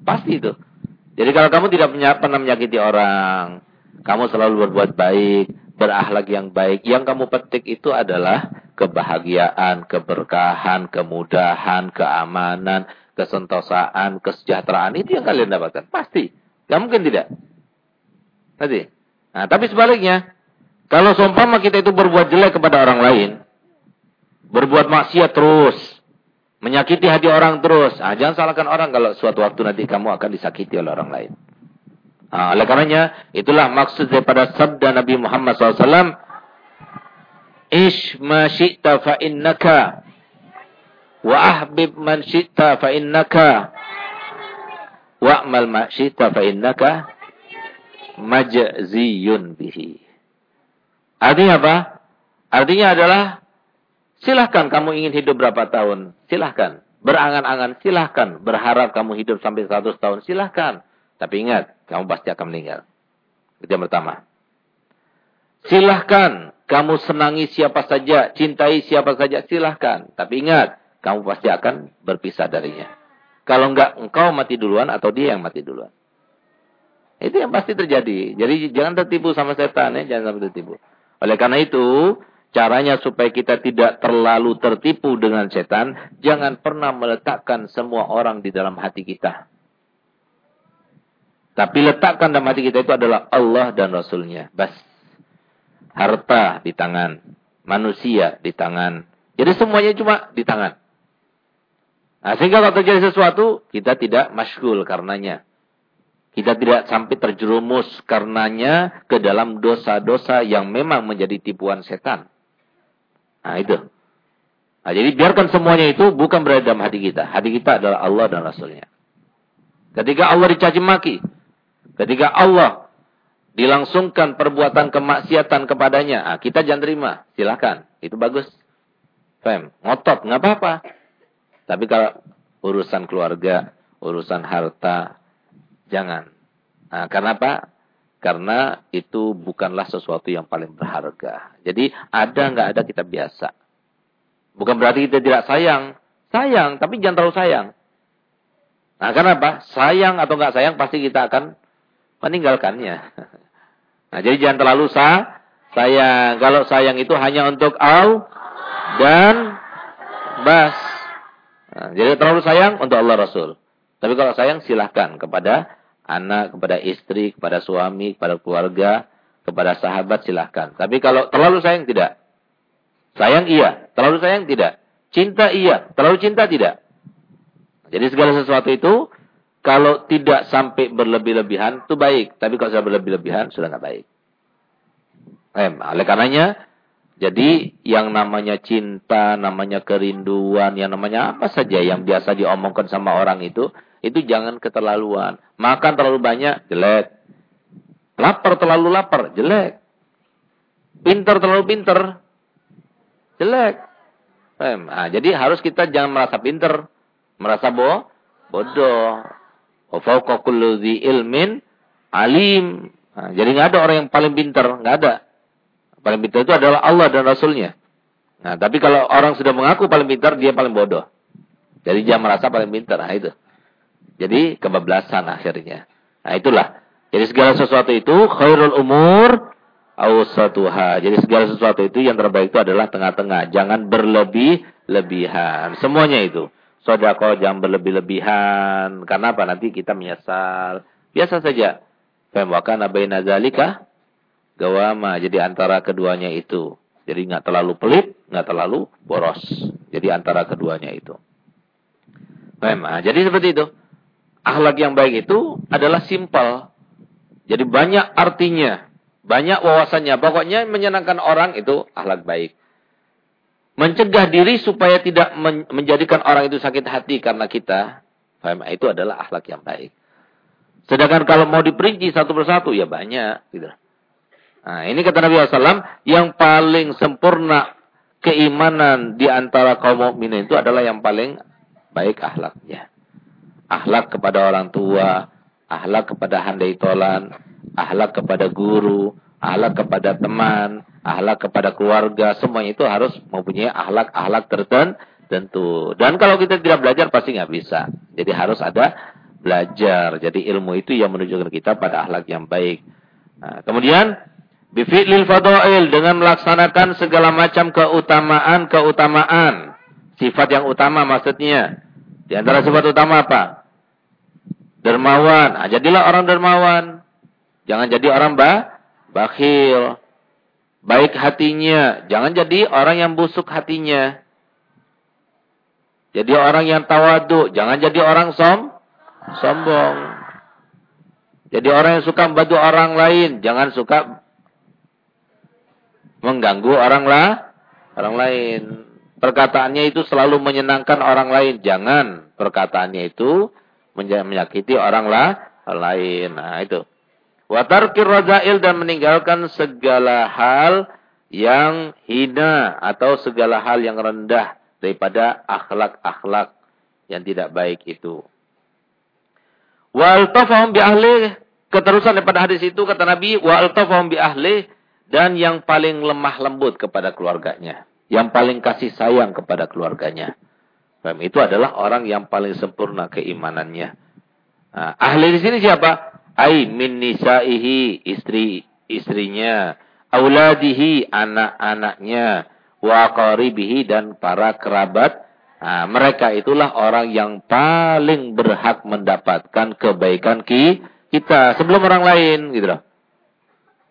Pasti itu. Jadi kalau kamu tidak punya pernah menyakiti orang, kamu selalu berbuat baik, berakhlak yang baik, yang kamu petik itu adalah kebahagiaan, keberkahan, kemudahan, keamanan, kesentosaan, kesejahteraan. Itu yang kalian dapatkan. Pasti. Gak mungkin tidak. Tadi. Nah, tapi sebaliknya, kalau seumpama kita itu berbuat jelek kepada orang lain, berbuat maksiat terus, menyakiti hati orang terus. Ah, jangan salahkan orang kalau suatu waktu nanti kamu akan disakiti oleh orang lain. Ah, oleh karenanya, itulah maksud daripada sabda Nabi Muhammad SAW. Ish ma syi'ta fa innaka wa ahbib man syi'ta fa innaka wa'mal ma syi'ta fa innaka majziyun bihi. Artinya apa? Artinya adalah Silahkan kamu ingin hidup berapa tahun. Silahkan. Berangan-angan. Silahkan. Berharap kamu hidup sampai 100 tahun. Silahkan. Tapi ingat, kamu pasti akan meninggal. Itu yang pertama. Silahkan. Kamu senangi siapa saja. Cintai siapa saja. Silahkan. Tapi ingat, kamu pasti akan berpisah darinya. Kalau enggak, engkau mati duluan atau dia yang mati duluan. Itu yang pasti terjadi. Jadi jangan tertipu sama setan ya. Jangan sampai tertipu. Oleh karena itu, Caranya supaya kita tidak terlalu tertipu dengan setan, jangan pernah meletakkan semua orang di dalam hati kita. Tapi letakkan dalam hati kita itu adalah Allah dan Rasulnya. Bas. Harta di tangan. Manusia di tangan. Jadi semuanya cuma di tangan. Nah, sehingga kalau terjadi sesuatu, kita tidak masyhul karenanya. Kita tidak sampai terjerumus karenanya ke dalam dosa-dosa yang memang menjadi tipuan setan. Nah itu. Nah, jadi biarkan semuanya itu bukan berada dalam hati kita. Hati kita adalah Allah dan Rasulnya. Ketika Allah dicaci maki. Ketika Allah dilangsungkan perbuatan kemaksiatan kepadanya. Nah, kita jangan terima. Silahkan. itu bagus. Fem, ngotot, nggak apa-apa. Tapi kalau urusan keluarga, urusan harta, jangan. Nah, karena apa? Karena itu bukanlah sesuatu yang paling berharga. Jadi ada nggak ada kita biasa. Bukan berarti kita tidak sayang. Sayang, tapi jangan terlalu sayang. Nah, kenapa? Sayang atau nggak sayang pasti kita akan meninggalkannya. Nah, jadi jangan terlalu sah, sayang. Kalau sayang itu hanya untuk au dan bas. Nah, jadi terlalu sayang untuk Allah Rasul. Tapi kalau sayang silahkan kepada anak, kepada istri, kepada suami, kepada keluarga, kepada sahabat silahkan. Tapi kalau terlalu sayang tidak. Sayang iya, terlalu sayang tidak. Cinta iya, terlalu cinta tidak. Jadi segala sesuatu itu kalau tidak sampai berlebih-lebihan itu baik, tapi kalau sudah berlebih-lebihan sudah nggak baik. Eh, oleh karenanya jadi yang namanya cinta, namanya kerinduan, yang namanya apa saja yang biasa diomongkan sama orang itu, itu jangan keterlaluan. Makan terlalu banyak, jelek. Lapar terlalu lapar, jelek. Pinter terlalu pinter, jelek. Nah, jadi harus kita jangan merasa pinter, merasa bo bodoh. Wa ilmin alim. Nah, jadi nggak ada orang yang paling pinter, nggak ada. Paling pintar itu adalah Allah dan Rasulnya. Nah, tapi kalau orang sudah mengaku paling pintar, dia paling bodoh. Jadi dia merasa paling pintar. Nah, itu. Jadi kebablasan akhirnya. Nah itulah. Jadi segala sesuatu itu khairul umur awsatuha. Jadi segala sesuatu itu yang terbaik itu adalah tengah-tengah. Jangan berlebih-lebihan. Semuanya itu. Sodako jangan berlebih-lebihan. Karena apa? Nanti kita menyesal. Biasa saja. Femwakana baina zalika gawama. Jadi antara keduanya itu. Jadi nggak terlalu pelit, nggak terlalu boros. Jadi antara keduanya itu. Memang. Jadi seperti itu. Akhlak yang baik itu adalah simpel. Jadi banyak artinya, banyak wawasannya. Pokoknya menyenangkan orang itu akhlak baik. Mencegah diri supaya tidak menjadikan orang itu sakit hati karena kita, itu adalah akhlak yang baik. Sedangkan kalau mau diperinci satu persatu, ya banyak. Gitu. Nah, ini kata Nabi SAW, yang paling sempurna keimanan di antara kaum mukminin itu adalah yang paling baik akhlaknya akhlak kepada orang tua, akhlak kepada handai tolan, akhlak kepada guru, akhlak kepada teman, akhlak kepada keluarga, semuanya itu harus mempunyai akhlak-akhlak tertentu. Dan kalau kita tidak belajar pasti nggak bisa. Jadi harus ada belajar. Jadi ilmu itu yang menunjukkan kita pada akhlak yang baik. Nah, kemudian bifi'lil fadail dengan melaksanakan segala macam keutamaan-keutamaan. Sifat yang utama maksudnya. Di antara sifat utama apa? Dermawan. Nah, jadilah orang dermawan. Jangan jadi orang bah, bakhil. Baik hatinya. Jangan jadi orang yang busuk hatinya. Jadi orang yang tawadu. Jangan jadi orang som, sombong. Jadi orang yang suka membantu orang lain. Jangan suka mengganggu orang lah, orang lain. Perkataannya itu selalu menyenangkan orang lain. Jangan perkataannya itu menyakiti orang lah, lain. Nah, itu. Watarkir rajail dan meninggalkan segala hal yang hina atau segala hal yang rendah daripada akhlak-akhlak yang tidak baik itu. Wal tafahum bi ahli keterusan daripada hadis itu kata Nabi wal tafahum bi ahli dan yang paling lemah lembut kepada keluarganya, yang paling kasih sayang kepada keluarganya. Itu adalah orang yang paling sempurna keimanannya. Nah, ahli di sini siapa? Ai min nisaihi istri istrinya, auladihi anak-anaknya, wa qaribihi dan para kerabat. Nah, mereka itulah orang yang paling berhak mendapatkan kebaikan ki kita sebelum orang lain gitu loh.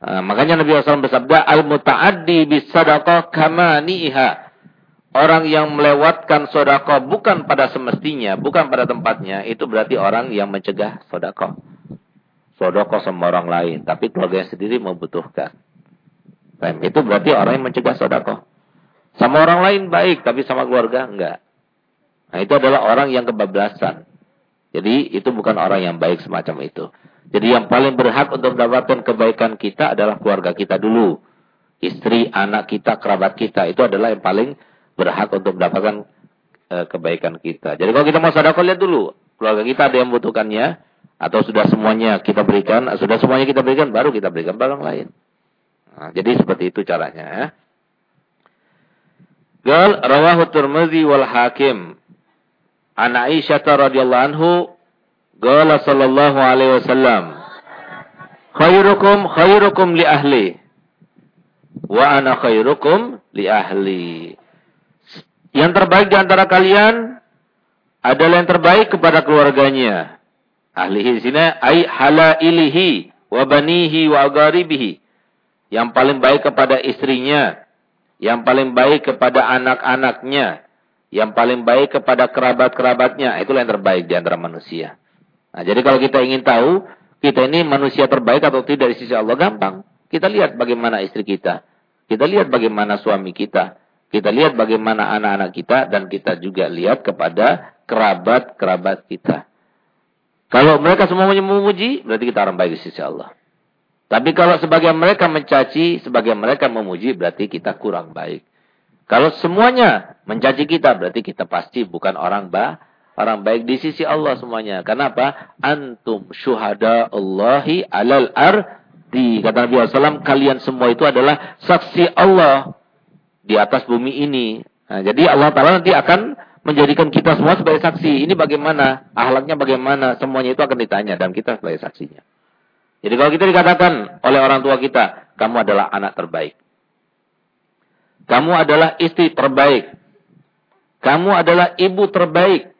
Nah, makanya Nabi SAW bersabda al-muta'addi bis sadaqah kama ni'iha Orang yang melewatkan sodako bukan pada semestinya, bukan pada tempatnya, itu berarti orang yang mencegah sodako. Sodako sama orang lain, tapi keluarga sendiri membutuhkan. Itu berarti orang yang mencegah sodako. Sama orang lain baik, tapi sama keluarga enggak. Nah itu adalah orang yang kebablasan. Jadi itu bukan orang yang baik semacam itu. Jadi yang paling berhak untuk mendapatkan kebaikan kita adalah keluarga kita dulu. istri, anak kita, kerabat kita. Itu adalah yang paling berhak untuk mendapatkan e, kebaikan kita. Jadi kalau kita mau sedekah lihat dulu. Keluarga kita ada yang membutuhkannya. Atau sudah semuanya kita berikan. Sudah semuanya kita berikan, baru kita berikan barang lain. Nah, jadi seperti itu caranya ya. Gal rawahu Tirmizi wal Hakim. An Aisyah radhiyallahu anhu qala sallallahu alaihi wasallam khairukum khairukum li ahli wa ana khairukum li ahli. Yang terbaik di antara kalian adalah yang terbaik kepada keluarganya. Ahlihi di sini ai halailihi wa banihi wa agaribihi. Yang paling baik kepada istrinya, yang paling baik kepada anak-anaknya, yang paling baik kepada kerabat-kerabatnya, itulah yang terbaik di antara manusia. Nah, jadi kalau kita ingin tahu kita ini manusia terbaik atau tidak di sisi Allah, gampang. Kita lihat bagaimana istri kita. Kita lihat bagaimana suami kita. Kita lihat bagaimana anak-anak kita dan kita juga lihat kepada kerabat-kerabat kita. Kalau mereka semua memuji, berarti kita orang baik di sisi Allah. Tapi kalau sebagian mereka mencaci, sebagian mereka memuji, berarti kita kurang baik. Kalau semuanya mencaci kita, berarti kita pasti bukan orang ba orang baik di sisi Allah semuanya. Kenapa? Antum syuhada Allahi alal ardi. Kata Nabi SAW, kalian semua itu adalah saksi Allah di atas bumi ini. Nah, jadi Allah Ta'ala nanti akan menjadikan kita semua sebagai saksi. Ini bagaimana? Ahlaknya bagaimana? Semuanya itu akan ditanya dan kita sebagai saksinya. Jadi kalau kita dikatakan oleh orang tua kita, kamu adalah anak terbaik. Kamu adalah istri terbaik. Kamu adalah ibu terbaik.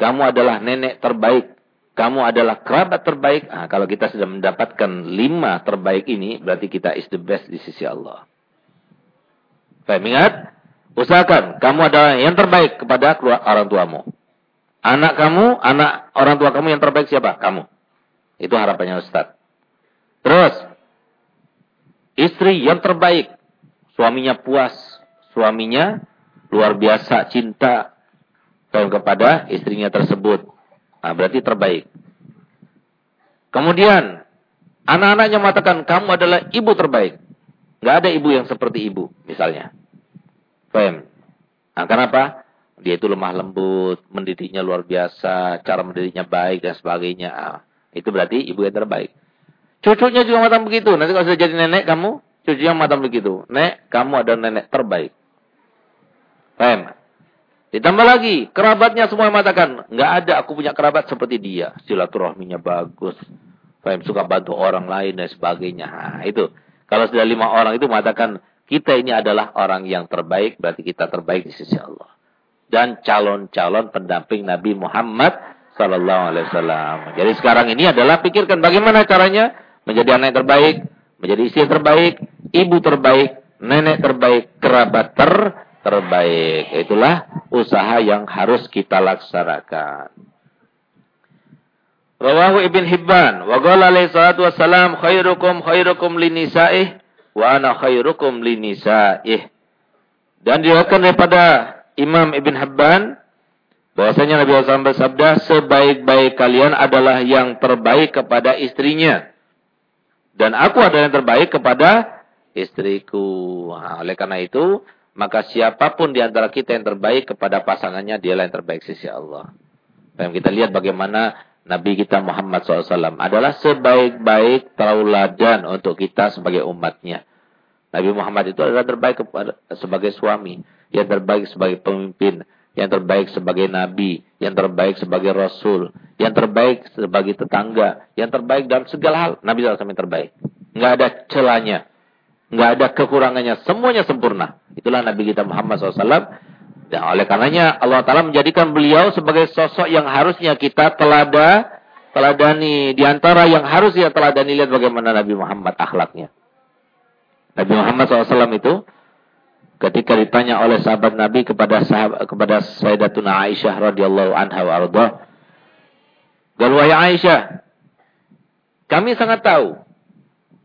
Kamu adalah nenek terbaik. Kamu adalah kerabat terbaik. Nah, kalau kita sudah mendapatkan lima terbaik ini, berarti kita is the best di sisi Allah. Baik, ingat? Usahakan kamu adalah yang terbaik kepada orang tuamu. Anak kamu, anak orang tua kamu yang terbaik siapa? Kamu. Itu harapannya Ustaz. Terus, istri yang terbaik. Suaminya puas. Suaminya luar biasa cinta kepada istrinya tersebut. Nah, berarti terbaik. Kemudian, anak-anaknya mengatakan, kamu adalah ibu terbaik. Gak ada ibu yang seperti ibu, misalnya. Faham? Nah, kenapa? Dia itu lemah lembut, mendidiknya luar biasa, cara mendidiknya baik dan sebagainya. Nah, itu berarti ibu yang terbaik. Cucunya juga mata begitu. Nanti kalau sudah jadi nenek kamu, cucunya mata begitu. Nek, kamu ada nenek terbaik. Paham? Ditambah lagi, kerabatnya semua mengatakan, nggak ada aku punya kerabat seperti dia. Silaturahminya bagus. Paham? Suka bantu orang lain dan sebagainya. Nah, itu. Kalau sudah lima orang itu mengatakan, kita ini adalah orang yang terbaik, berarti kita terbaik di sisi Allah. Dan calon-calon pendamping Nabi Muhammad Sallallahu Alaihi Wasallam. Jadi sekarang ini adalah pikirkan bagaimana caranya menjadi anak yang terbaik, menjadi istri terbaik, ibu terbaik, nenek terbaik, kerabat ter terbaik. Itulah usaha yang harus kita laksanakan. Rawahu Ibn Hibban wa qala alaihi salatu wassalam khairukum khairukum linisa'ih wa ana khairukum linisa'ih. Dan diriwayatkan daripada Imam Ibn Hibban Bahwasanya Nabi SAW bersabda, sebaik-baik kalian adalah yang terbaik kepada istrinya. Dan aku adalah yang terbaik kepada istriku. Nah, oleh karena itu, maka siapa pun di antara kita yang terbaik kepada pasangannya, dialah yang terbaik sisi Allah. Dan kita lihat bagaimana Nabi kita Muhammad SAW adalah sebaik-baik tauladan untuk kita sebagai umatnya. Nabi Muhammad itu adalah terbaik sebagai suami, yang terbaik sebagai pemimpin, yang terbaik sebagai nabi, yang terbaik sebagai rasul, yang terbaik sebagai tetangga, yang terbaik dalam segala hal. Nabi SAW yang terbaik. Nggak ada celanya. Nggak ada kekurangannya. Semuanya sempurna. Itulah Nabi kita Muhammad SAW. Dan oleh karenanya Allah Ta'ala menjadikan beliau sebagai sosok yang harusnya kita telada, teladani. Di antara yang harus kita teladani, lihat bagaimana Nabi Muhammad akhlaknya. Nabi Muhammad SAW itu ketika ditanya oleh sahabat Nabi kepada sahabat kepada Sayyidatuna Aisyah radhiyallahu anha wa ardhah Galwaya Aisyah kami sangat tahu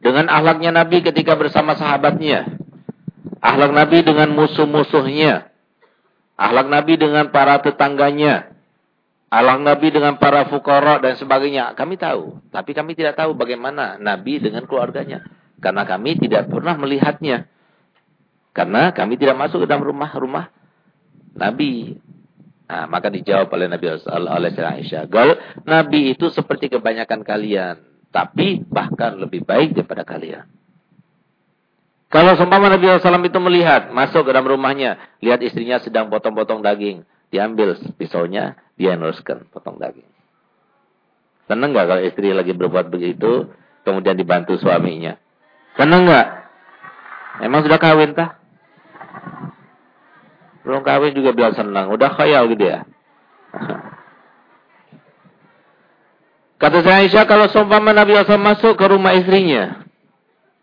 dengan akhlaknya Nabi ketika bersama sahabatnya akhlak Nabi dengan musuh-musuhnya akhlak Nabi dengan para tetangganya akhlak Nabi dengan para fukara dan sebagainya kami tahu tapi kami tidak tahu bagaimana Nabi dengan keluarganya Karena kami tidak pernah melihatnya. Karena kami tidak masuk ke dalam rumah-rumah Nabi. Nah, maka dijawab oleh Nabi oleh Aisyah. Gal, Nabi itu seperti kebanyakan kalian. Tapi bahkan lebih baik daripada kalian. Kalau seumpama Nabi SAW itu melihat, masuk ke dalam rumahnya, lihat istrinya sedang potong-potong daging. Diambil pisaunya, dia neruskan potong daging. Senang nggak kalau istri lagi berbuat begitu, kemudian dibantu suaminya? Senang nggak? Emang sudah kawin tah? Belum kawin juga bilang senang. Udah khayal gitu ya. Kata saya Aisyah, kalau seumpama Nabi SAW masuk ke rumah istrinya,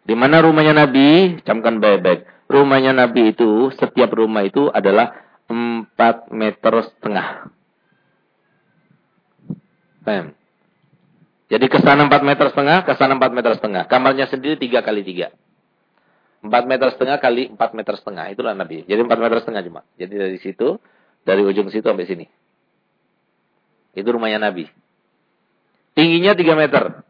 di mana rumahnya Nabi? Camkan baik-baik. Rumahnya Nabi itu, setiap rumah itu adalah 4 meter setengah. Paham? Jadi ke sana 4 meter setengah, ke sana 4 meter setengah. Kamarnya sendiri 3 kali 3. 4 meter setengah kali 4 meter setengah. Itulah Nabi. Jadi 4 meter setengah cuma. Jadi dari situ, dari ujung situ sampai sini. Itu rumahnya Nabi. Tingginya 3 meter.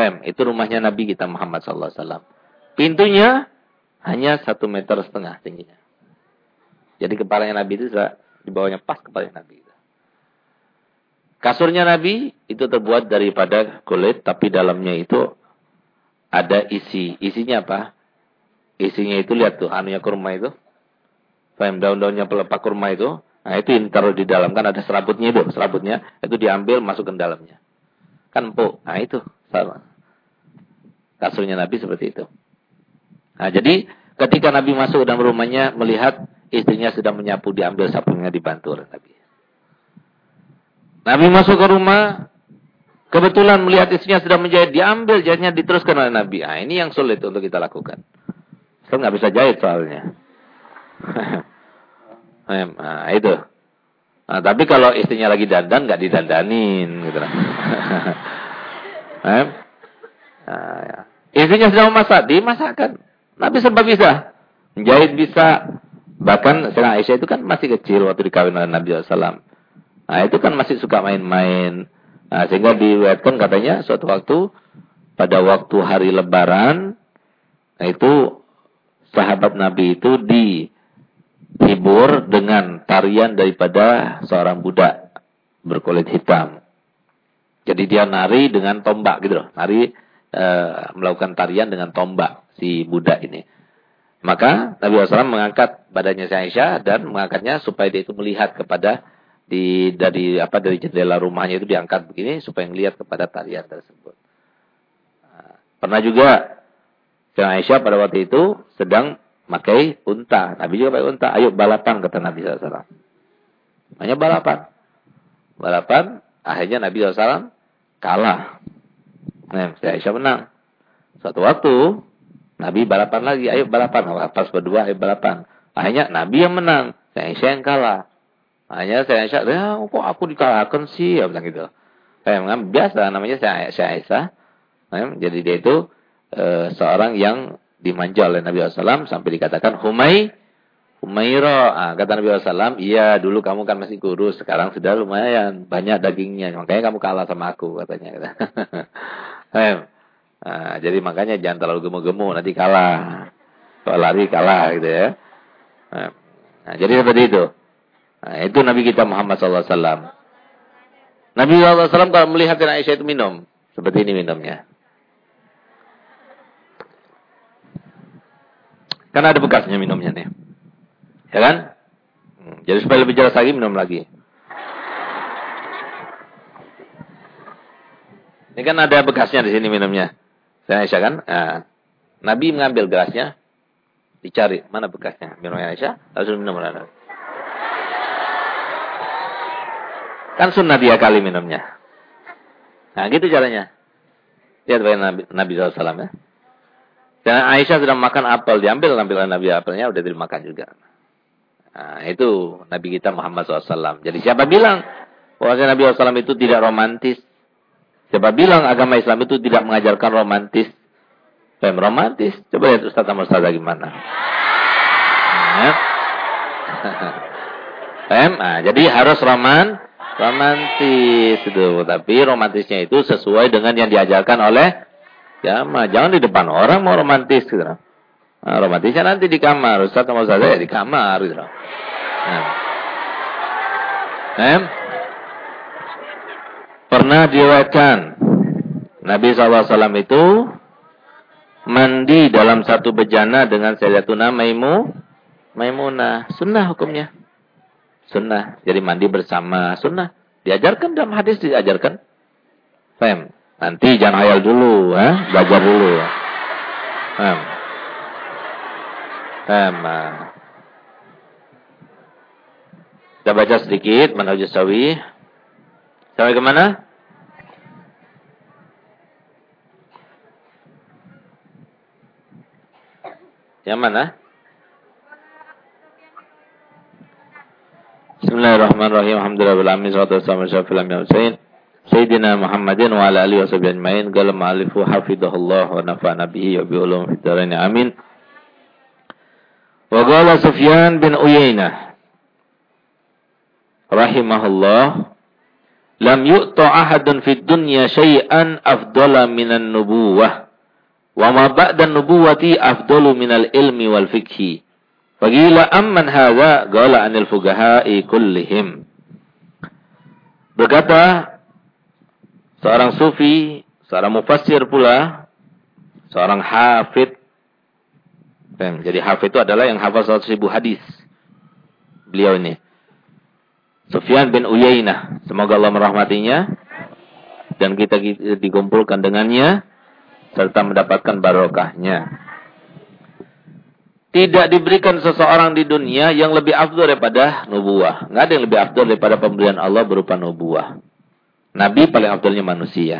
Fem, itu rumahnya Nabi kita Muhammad wasallam. Pintunya hanya satu meter setengah tingginya. Jadi kepalanya Nabi itu di bawahnya pas kepala Nabi. Kasurnya Nabi itu terbuat daripada kulit, tapi dalamnya itu ada isi. Isinya apa? Isinya itu lihat tuh, anunya kurma itu. Faham daun-daunnya pelepah kurma itu. Nah itu yang taruh di dalam kan ada serabutnya itu, serabutnya itu diambil masuk ke dalamnya. Kan empuk. Nah itu sama. Kasurnya Nabi seperti itu. Nah, jadi ketika Nabi masuk dalam rumahnya melihat istrinya sedang menyapu diambil sapunya dibantu oleh Nabi. Nabi masuk ke rumah kebetulan melihat istrinya sedang menjahit diambil jahitnya diteruskan oleh Nabi. Ah ini yang sulit untuk kita lakukan. Saya nggak bisa jahit soalnya. nah, itu. Nah, tapi kalau istrinya lagi dandan nggak didandanin gitu. Nah, ya. Istrinya sedang memasak, dimasakkan. Nabi sempat bisa. Menjahit bisa. Bahkan Sayyidina Aisyah itu kan masih kecil waktu dikawin oleh Nabi SAW. Nah itu kan masih suka main-main. Nah, sehingga diwetkan katanya suatu waktu pada waktu hari lebaran nah itu sahabat Nabi itu dihibur dengan tarian daripada seorang budak berkulit hitam. Jadi dia nari dengan tombak gitu loh. Nari e, melakukan tarian dengan tombak si budak ini. Maka Nabi SAW mengangkat badannya si Aisyah dan mengangkatnya supaya dia itu melihat kepada di dari apa dari jendela rumahnya itu diangkat begini supaya melihat kepada tarian tersebut. Nah, pernah juga si Aisyah pada waktu itu sedang pakai unta. Nabi juga pakai unta. Ayo balapan kata Nabi SAW. Hanya balapan. Balapan Akhirnya Nabi SAW kalah. Nah, Aisyah menang. Suatu waktu, Nabi balapan lagi. Ayo balapan. Pas berdua, ayo balapan. Akhirnya Nabi yang menang. Saya Aisyah yang kalah. Akhirnya saya Aisyah, ya kok aku dikalahkan sih? Ya bilang gitu. Saya biasa namanya saya Aisyah. Nah, jadi dia itu e, seorang yang dimanja oleh Nabi SAW sampai dikatakan Humay Umairah, ah, kata Nabi SAW, iya dulu kamu kan masih kurus, sekarang sudah lumayan banyak dagingnya, makanya kamu kalah sama aku katanya. nah, jadi makanya jangan terlalu gemuk-gemuk, nanti kalah. Kalau lari kalah gitu ya. Nah, jadi seperti itu. Nah, itu Nabi kita Muhammad SAW. Nabi SAW kalau melihat Aisyah itu minum, seperti ini minumnya. Karena ada bekasnya minumnya nih. Ya kan? Hmm, jadi supaya lebih jelas lagi, minum lagi. Ini kan ada bekasnya di sini minumnya. Saya Aisyah kan? Nah, Nabi mengambil gelasnya, dicari mana bekasnya. Minumnya Aisyah, langsung minum lagi. Kan sunnah dia kali minumnya. Nah, gitu caranya. Lihat bagaimana Nabi, Nabi SAW ya. Dan Aisyah sedang makan apel, diambil ambil Nabi apelnya, udah dimakan juga. Nah, itu Nabi kita Muhammad SAW. Jadi siapa bilang bahwa Nabi SAW itu tidak romantis? Siapa bilang agama Islam itu tidak mengajarkan romantis? Fem romantis? Coba lihat Ustaz sama Ustaz gimana. Nah. Fem, nah, jadi harus roman, romantis itu. Tapi romantisnya itu sesuai dengan yang diajarkan oleh Ya, mah jangan di depan orang mau romantis gitu. Nah, romantisnya nanti di kamar. Ustaz sama Ustaz ya di kamar gitu. Nah. Eh? Pernah diriwayatkan Nabi SAW itu mandi dalam satu bejana dengan Sayyidatuna Maimu Maimunah. Sunnah hukumnya. Sunnah. Jadi mandi bersama. Sunnah. Diajarkan dalam hadis diajarkan. Fem. Nanti jangan hayal dulu, eh? belajar dulu. Fem. Fem. Kita baca sedikit Manhajus Sawi. Sampai ke mana? Yang mana? Bismillahirrahmanirrahim. Alhamdulillah alamin. Salatu wassalamu ala asyrafil Sayyidina Muhammadin wa ala alihi wa sahbihi ajma'in. Qala ma'alifu hafidhahullah wa nafa'na bihi wa bi ulum fid dharain. Amin. Wa qala Sufyan bin Uyainah rahimahullah lam yu'ta ahadun fid dunya syai'an afdala minan nubuwah wa ma ba'da nubuwati afdalu minal ilmi wal fikhi. Fagila amman hadha qala anil fugaha'i kullihim. Berkata Seorang sufi, seorang mufassir pula, seorang hafid. Jadi hafid itu adalah yang hafal satu ribu hadis. Beliau ini. Sufyan bin Uyainah. Semoga Allah merahmatinya. Dan kita dikumpulkan dengannya. Serta mendapatkan barokahnya. Tidak diberikan seseorang di dunia yang lebih afdol daripada nubuah. Nggak ada yang lebih afdol daripada pemberian Allah berupa nubuah. Nabi paling afdalnya manusia.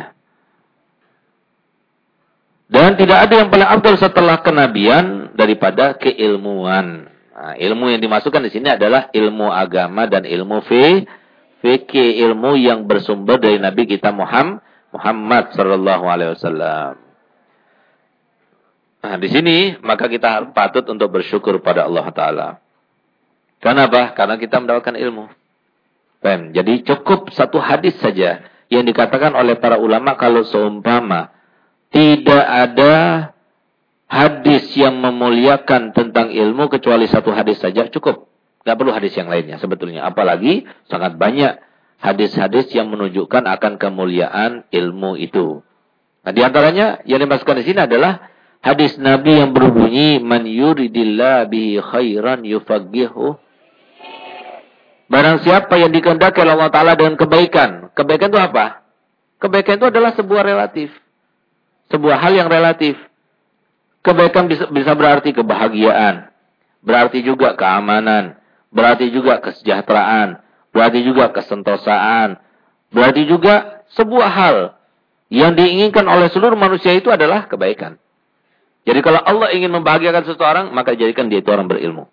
Dan tidak ada yang paling afdal setelah kenabian daripada keilmuan. Nah, ilmu yang dimasukkan di sini adalah ilmu agama dan ilmu fikih, ilmu yang bersumber dari Nabi kita Muhammad Muhammad sallallahu alaihi wasallam. Nah, di sini maka kita patut untuk bersyukur pada Allah taala. Kenapa? Karena kita mendapatkan ilmu. Pem. Jadi cukup satu hadis saja yang dikatakan oleh para ulama kalau seumpama tidak ada hadis yang memuliakan tentang ilmu kecuali satu hadis saja cukup. Gak perlu hadis yang lainnya sebetulnya. Apalagi sangat banyak hadis-hadis yang menunjukkan akan kemuliaan ilmu itu. Nah, di antaranya yang dimasukkan di sini adalah hadis Nabi yang berbunyi man yuridillah bihi khairan yufaqihu Barang siapa yang dikehendaki oleh Allah Ta'ala dengan kebaikan. Kebaikan itu apa? Kebaikan itu adalah sebuah relatif. Sebuah hal yang relatif. Kebaikan bisa, bisa berarti kebahagiaan. Berarti juga keamanan. Berarti juga kesejahteraan. Berarti juga kesentosaan. Berarti juga sebuah hal yang diinginkan oleh seluruh manusia itu adalah kebaikan. Jadi kalau Allah ingin membahagiakan seseorang, maka jadikan dia itu orang berilmu.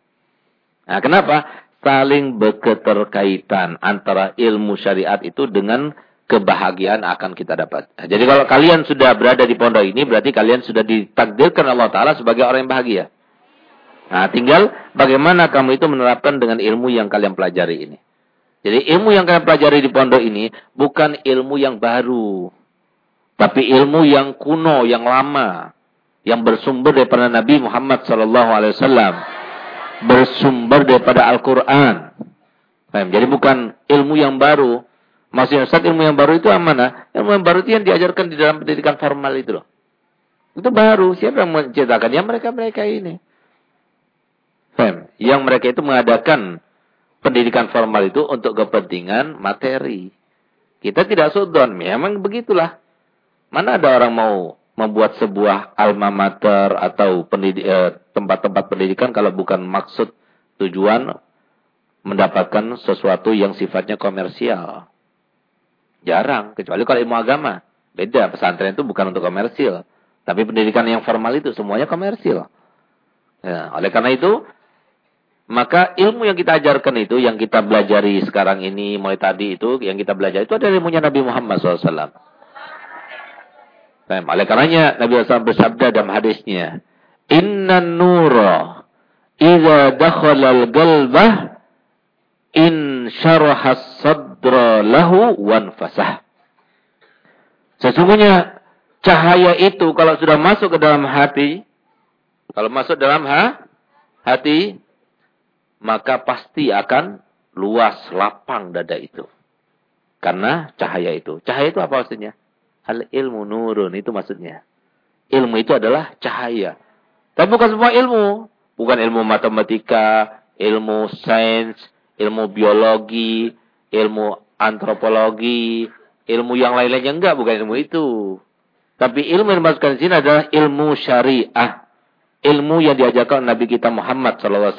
Nah, kenapa? saling berketerkaitan antara ilmu syariat itu dengan kebahagiaan akan kita dapat. Jadi kalau kalian sudah berada di pondok ini, berarti kalian sudah ditakdirkan Allah Ta'ala sebagai orang yang bahagia. Nah, tinggal bagaimana kamu itu menerapkan dengan ilmu yang kalian pelajari ini. Jadi ilmu yang kalian pelajari di pondok ini bukan ilmu yang baru. Tapi ilmu yang kuno, yang lama. Yang bersumber daripada Nabi Muhammad SAW bersumber daripada Al-Quran. Jadi bukan ilmu yang baru. Maksudnya Ustaz ilmu yang baru itu yang mana? Ilmu yang baru itu yang diajarkan di dalam pendidikan formal itu loh. Itu baru. Siapa yang menciptakan? Ya mereka-mereka ini. Fem. Yang mereka itu mengadakan pendidikan formal itu untuk kepentingan materi. Kita tidak sudon. Memang begitulah. Mana ada orang mau membuat sebuah alma mater atau eh, tempat-tempat eh, pendidikan kalau bukan maksud tujuan mendapatkan sesuatu yang sifatnya komersial. Jarang, kecuali kalau ilmu agama. Beda, pesantren itu bukan untuk komersil. Tapi pendidikan yang formal itu semuanya komersil. Ya, oleh karena itu, maka ilmu yang kita ajarkan itu, yang kita belajari sekarang ini, mulai tadi itu, yang kita belajar itu adalah ilmunya Nabi Muhammad SAW. Nah, oleh karenanya Nabi SAW bersabda dalam hadisnya, Inna nura idza dakhala al-qalbah in syaraha sadra lahu wanfasah. Sesungguhnya cahaya itu kalau sudah masuk ke dalam hati, kalau masuk dalam ha, hati, maka pasti akan luas, lapang dada itu. Karena cahaya itu. Cahaya itu apa maksudnya? Hal ilmu nurun, itu maksudnya. Ilmu itu adalah cahaya. Tapi bukan semua ilmu. Bukan ilmu matematika, ilmu sains, ilmu biologi, ilmu antropologi, ilmu yang lain-lainnya enggak, bukan ilmu itu. Tapi ilmu yang dimasukkan di sini adalah ilmu syariah. Ilmu yang diajarkan Nabi kita Muhammad SAW.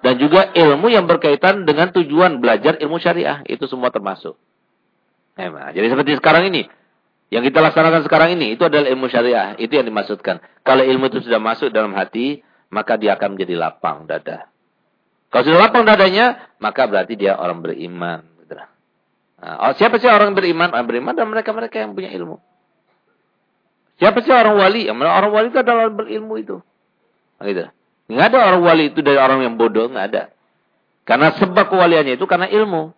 Dan juga ilmu yang berkaitan dengan tujuan belajar ilmu syariah. Itu semua termasuk. Nah, jadi seperti sekarang ini. Yang kita laksanakan sekarang ini. Itu adalah ilmu syariah. Itu yang dimaksudkan. Kalau ilmu itu sudah masuk dalam hati. Maka dia akan menjadi lapang dada. Kalau sudah lapang dadanya. Maka berarti dia orang beriman. Nah, siapa sih orang beriman? Orang beriman dan mereka-mereka yang punya ilmu. Siapa sih orang wali? Orang wali itu adalah orang berilmu itu. Nah, gitu. Nggak ada orang wali itu dari orang yang bodoh, nggak ada. Karena sebab kewaliannya itu karena ilmu.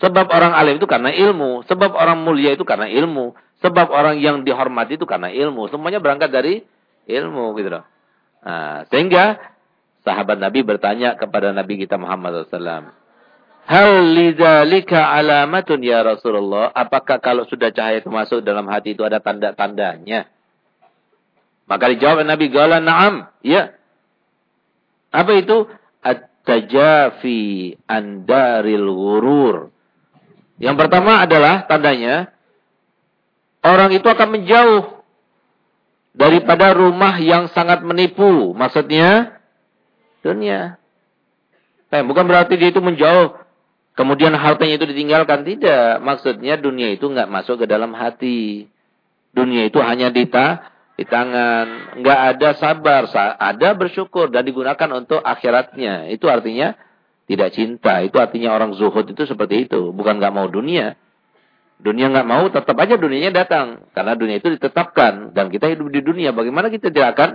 Sebab orang alim itu karena ilmu. Sebab orang mulia itu karena ilmu. Sebab orang yang dihormati itu karena ilmu. Semuanya berangkat dari ilmu gitu. Nah, sehingga sahabat Nabi bertanya kepada Nabi kita Muhammad SAW. Hal lidzalika alamatun ya Rasulullah? Apakah kalau sudah cahaya itu masuk dalam hati itu ada tanda-tandanya? Maka dijawab Nabi Gala na'am. Ya. Apa itu? At-tajafi andaril ghurur. Yang pertama adalah tandanya orang itu akan menjauh daripada rumah yang sangat menipu. Maksudnya dunia. Eh, bukan berarti dia itu menjauh Kemudian hartanya itu ditinggalkan. Tidak. Maksudnya dunia itu nggak masuk ke dalam hati. Dunia itu hanya di, ta, di tangan. Nggak ada sabar. Ada bersyukur dan digunakan untuk akhiratnya. Itu artinya tidak cinta. Itu artinya orang zuhud itu seperti itu. Bukan nggak mau dunia. Dunia nggak mau, tetap aja dunianya datang. Karena dunia itu ditetapkan. Dan kita hidup di dunia. Bagaimana kita tidak akan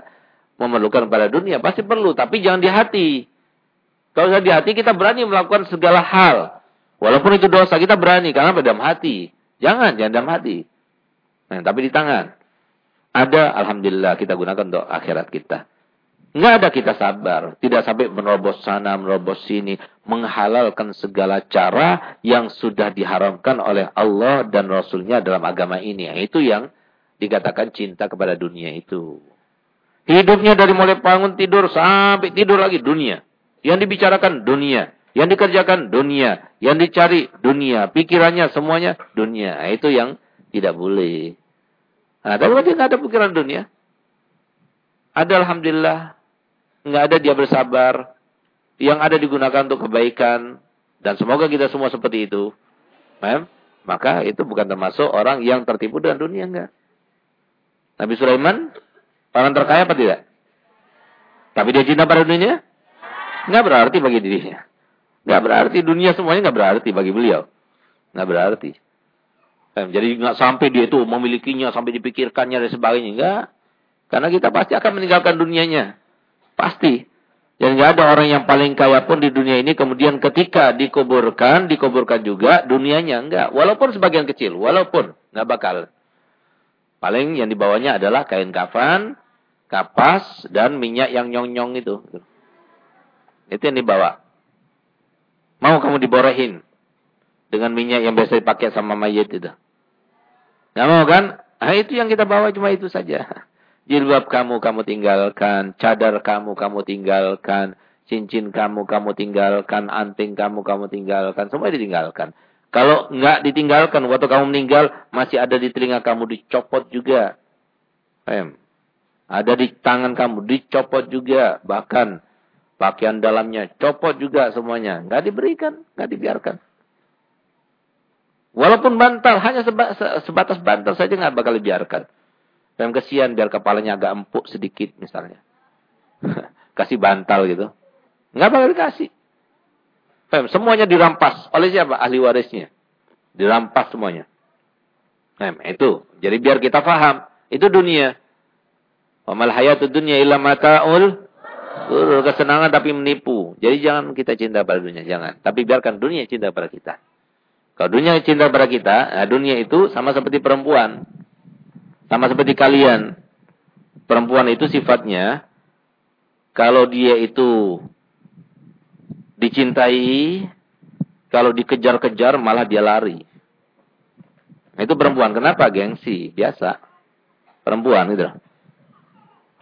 memerlukan pada dunia? Pasti perlu. Tapi jangan di hati. Kalau sudah di hati kita berani melakukan segala hal. Walaupun itu dosa kita berani karena dalam hati. Jangan, jangan dalam hati. Nah, tapi di tangan. Ada, Alhamdulillah kita gunakan untuk akhirat kita. Enggak ada kita sabar. Tidak sampai menerobos sana, menerobos sini. Menghalalkan segala cara yang sudah diharamkan oleh Allah dan Rasulnya dalam agama ini. Itu yang dikatakan cinta kepada dunia itu. Hidupnya dari mulai bangun tidur sampai tidur lagi dunia. Yang dibicarakan dunia. Yang dikerjakan dunia. Yang dicari dunia. Pikirannya semuanya dunia. Nah, itu yang tidak boleh. Nah, tapi dia nggak ada pikiran dunia. Ada Alhamdulillah. Nggak ada dia bersabar. Yang ada digunakan untuk kebaikan. Dan semoga kita semua seperti itu. Mem? Maka itu bukan termasuk orang yang tertipu dengan dunia. Enggak. Nabi Sulaiman, orang terkaya apa tidak? Tapi dia cinta pada dunia? Nggak berarti bagi dirinya. Nggak berarti dunia semuanya nggak berarti bagi beliau. Nggak berarti. Jadi nggak sampai dia itu memilikinya, sampai dipikirkannya dan sebagainya. Enggak. Karena kita pasti akan meninggalkan dunianya. Pasti. Dan nggak ada orang yang paling kaya pun di dunia ini kemudian ketika dikuburkan, dikuburkan juga dunianya enggak. Walaupun sebagian kecil, walaupun nggak bakal. Paling yang dibawanya adalah kain kafan, kapas, dan minyak yang nyong-nyong itu. Itu yang dibawa. Mau kamu diborehin dengan minyak yang biasa dipakai sama mayat itu. Nggak mau kan? Nah, itu yang kita bawa cuma itu saja. Jilbab kamu kamu tinggalkan, cadar kamu kamu tinggalkan, cincin kamu kamu tinggalkan, anting kamu kamu tinggalkan, semua ditinggalkan. Kalau nggak ditinggalkan waktu kamu meninggal masih ada di telinga kamu dicopot juga. Ada di tangan kamu dicopot juga, bahkan Pakaian dalamnya copot juga semuanya. Nggak diberikan, nggak dibiarkan. Walaupun bantal, hanya sebatas bantal saja nggak bakal dibiarkan. Dan kesian biar kepalanya agak empuk sedikit misalnya. Kasih bantal gitu. Nggak bakal dikasih. Semuanya dirampas. Oleh siapa? Ahli warisnya. Dirampas semuanya. Nah, itu. Jadi biar kita faham. Itu dunia. Wa mal hayatud dunya illa mata'ul kesenangan tapi menipu. Jadi jangan kita cinta pada dunia, jangan. Tapi biarkan dunia cinta pada kita. Kalau dunia cinta pada kita, nah dunia itu sama seperti perempuan. Sama seperti kalian. Perempuan itu sifatnya, kalau dia itu dicintai, kalau dikejar-kejar malah dia lari. Itu perempuan. Kenapa? Gengsi. Biasa. Perempuan gitu.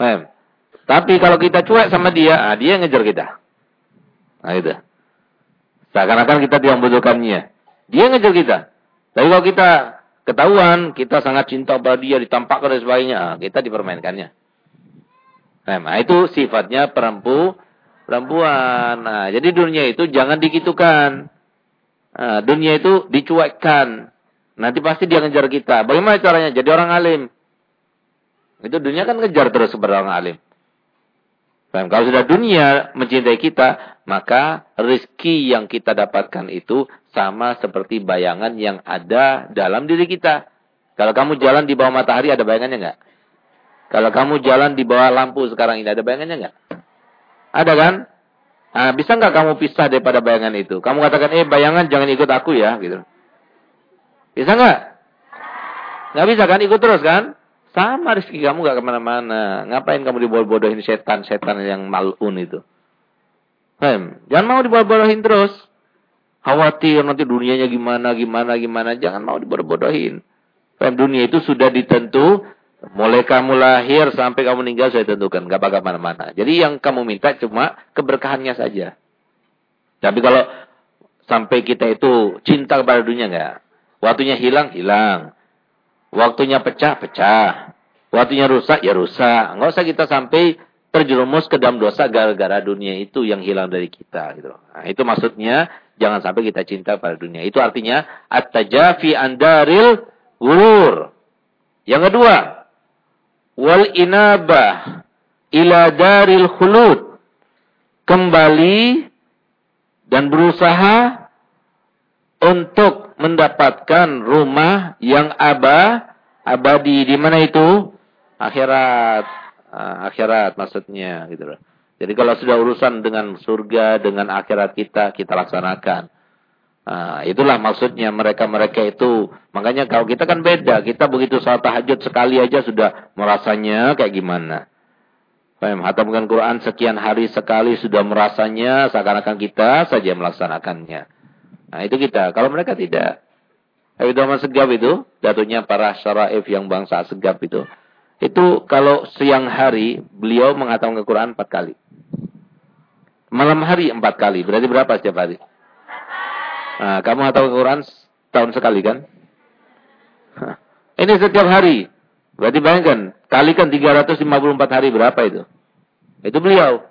Mem. Tapi kalau kita cuek sama dia, ah, dia ngejar kita. Nah itu. Seakan-akan kita tidak membutuhkannya. Dia ngejar kita. Tapi kalau kita ketahuan, kita sangat cinta pada dia, ditampakkan dan sebagainya, ah, kita dipermainkannya. Nah, itu sifatnya perempu, perempuan. Nah, jadi dunia itu jangan dikitukan. Nah, dunia itu dicuekkan. Nanti pasti dia ngejar kita. Bagaimana caranya? Jadi orang alim. Itu dunia kan ngejar terus kepada orang alim. Dan kalau sudah dunia mencintai kita, maka rezeki yang kita dapatkan itu sama seperti bayangan yang ada dalam diri kita. Kalau kamu jalan di bawah matahari, ada bayangannya enggak? Kalau kamu jalan di bawah lampu sekarang ini, ada bayangannya enggak? Ada kan? Nah, bisa enggak kamu pisah daripada bayangan itu? Kamu katakan, eh bayangan jangan ikut aku ya, gitu. Bisa enggak? Enggak bisa kan? Ikut terus kan? Sama rezeki kamu gak ke mana-mana. Ngapain kamu dibodoh-bodohin setan-setan yang malun itu? Hem, jangan mau dibodoh-bodohin terus. Khawatir nanti dunianya gimana, gimana, gimana. Jangan mau dibodoh-bodohin. Hem, dunia itu sudah ditentu. Mulai kamu lahir sampai kamu meninggal sudah ditentukan. Gak bakal mana-mana. Jadi yang kamu minta cuma keberkahannya saja. Tapi kalau sampai kita itu cinta kepada dunia enggak. Waktunya hilang, hilang. Waktunya pecah, pecah. Waktunya rusak, ya rusak. Enggak usah kita sampai terjerumus ke dalam dosa gara-gara dunia itu yang hilang dari kita. Gitu. Nah, itu maksudnya jangan sampai kita cinta pada dunia. Itu artinya at-tajafi andaril gurur. Yang kedua, wal inabah ila daril khulud. Kembali dan berusaha untuk mendapatkan rumah yang abah, abadi. Di mana itu? Akhirat. Nah, akhirat maksudnya gitu loh. Jadi kalau sudah urusan dengan surga, dengan akhirat kita, kita laksanakan. Nah, itulah maksudnya mereka-mereka itu. Makanya kalau kita kan beda. Kita begitu saat tahajud sekali aja sudah merasanya kayak gimana. Paham? Hatamkan Quran sekian hari sekali sudah merasanya seakan-akan kita saja melaksanakannya. Nah itu kita. Kalau mereka tidak. Habib Rahman Segaf itu, datunya para syaraif yang bangsa Segaf itu. Itu kalau siang hari, beliau mengatakan Quran empat kali. Malam hari empat kali. Berarti berapa setiap hari? Nah, kamu ke Quran tahun sekali kan? Ini setiap hari. Berarti bayangkan, kalikan 354 hari berapa itu? Itu beliau.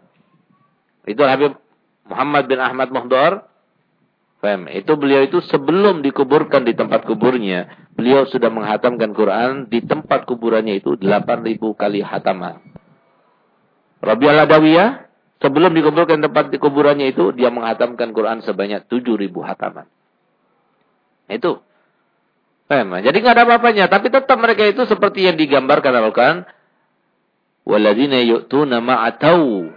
Itu Habib Muhammad bin Ahmad Muhdar Fem, itu beliau itu sebelum dikuburkan di tempat kuburnya, beliau sudah menghatamkan Quran di tempat kuburannya itu 8000 kali hataman. Rabi al-Adawiyah sebelum dikuburkan di tempat kuburannya itu dia menghatamkan Quran sebanyak 7000 hataman. Itu. Fem, jadi nggak ada apa-apanya, tapi tetap mereka itu seperti yang digambarkan Al-Qur'an, "Walladzina yu'tuna ma'atau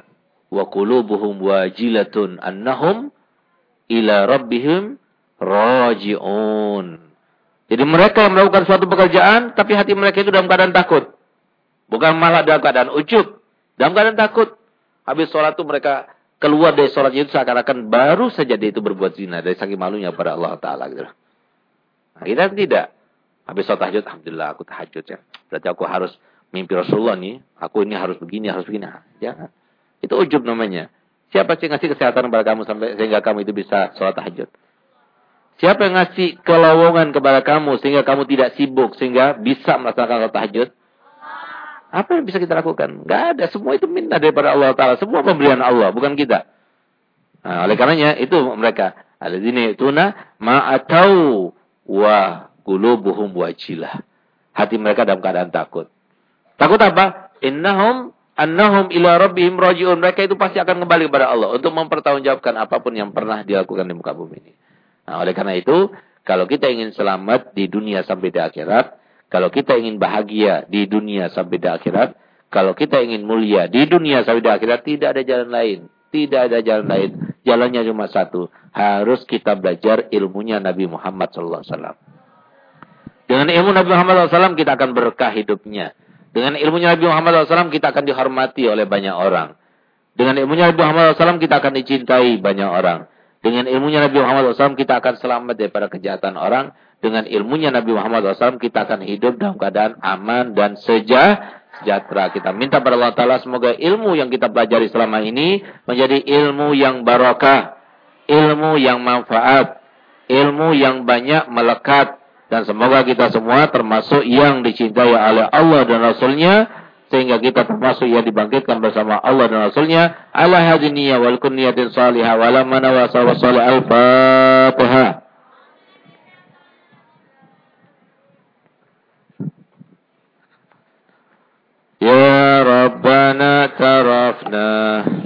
wa qulubuhum wajilatun annahum ila rabbihim raji'un. Jadi mereka yang melakukan suatu pekerjaan, tapi hati mereka itu dalam keadaan takut. Bukan malah dalam keadaan ujub. Dalam keadaan takut. Habis sholat itu mereka keluar dari sholat itu seakan-akan baru saja dia itu berbuat zina. Dari saking malunya pada Allah Ta'ala. Gitu. Nah, kita tidak. Habis sholat tahajud, Alhamdulillah aku tahajud ya. Berarti aku harus mimpi Rasulullah nih. Aku ini harus begini, harus begini. Jangan. Itu ujub namanya. Siapa sih ngasih kesehatan kepada kamu sampai sehingga kamu itu bisa sholat tahajud? Siapa yang ngasih kelowongan kepada kamu sehingga kamu tidak sibuk sehingga bisa melaksanakan sholat tahajud? Apa yang bisa kita lakukan? Gak ada. Semua itu minta daripada Allah Taala. Semua pemberian Allah, bukan kita. Nah, oleh karenanya itu mereka. Alladzina tuna ma'atau wa qulubuhum wajilah. Hati mereka dalam keadaan takut. Takut apa? Innahum annahum ila rabbihim rajiun. Mereka itu pasti akan kembali kepada Allah untuk mempertanggungjawabkan apa pun yang pernah dilakukan di muka bumi ini. Nah, oleh karena itu, kalau kita ingin selamat di dunia sampai di akhirat, kalau kita ingin bahagia di dunia sampai di akhirat, kalau kita ingin mulia di dunia sampai di akhirat, tidak ada jalan lain. Tidak ada jalan lain. Jalannya cuma satu. Harus kita belajar ilmunya Nabi Muhammad SAW. Dengan ilmu Nabi Muhammad SAW kita akan berkah hidupnya. Dengan ilmunya Nabi Muhammad SAW kita akan dihormati oleh banyak orang. Dengan ilmunya Nabi Muhammad SAW kita akan dicintai banyak orang. Dengan ilmunya Nabi Muhammad SAW kita akan selamat daripada kejahatan orang. Dengan ilmunya Nabi Muhammad SAW kita akan hidup dalam keadaan aman dan sejahtera. Kita minta pada Allah Ta'ala semoga ilmu yang kita pelajari selama ini menjadi ilmu yang barakah. Ilmu yang manfaat. Ilmu yang banyak melekat dan semoga kita semua termasuk yang dicintai oleh Allah dan Rasulnya. Sehingga kita termasuk yang dibangkitkan bersama Allah dan Rasulnya. Allah hadiniya wal kunniyatin salihah wala manawasa wa salih al-fatihah. Ya Rabbana اعترفنا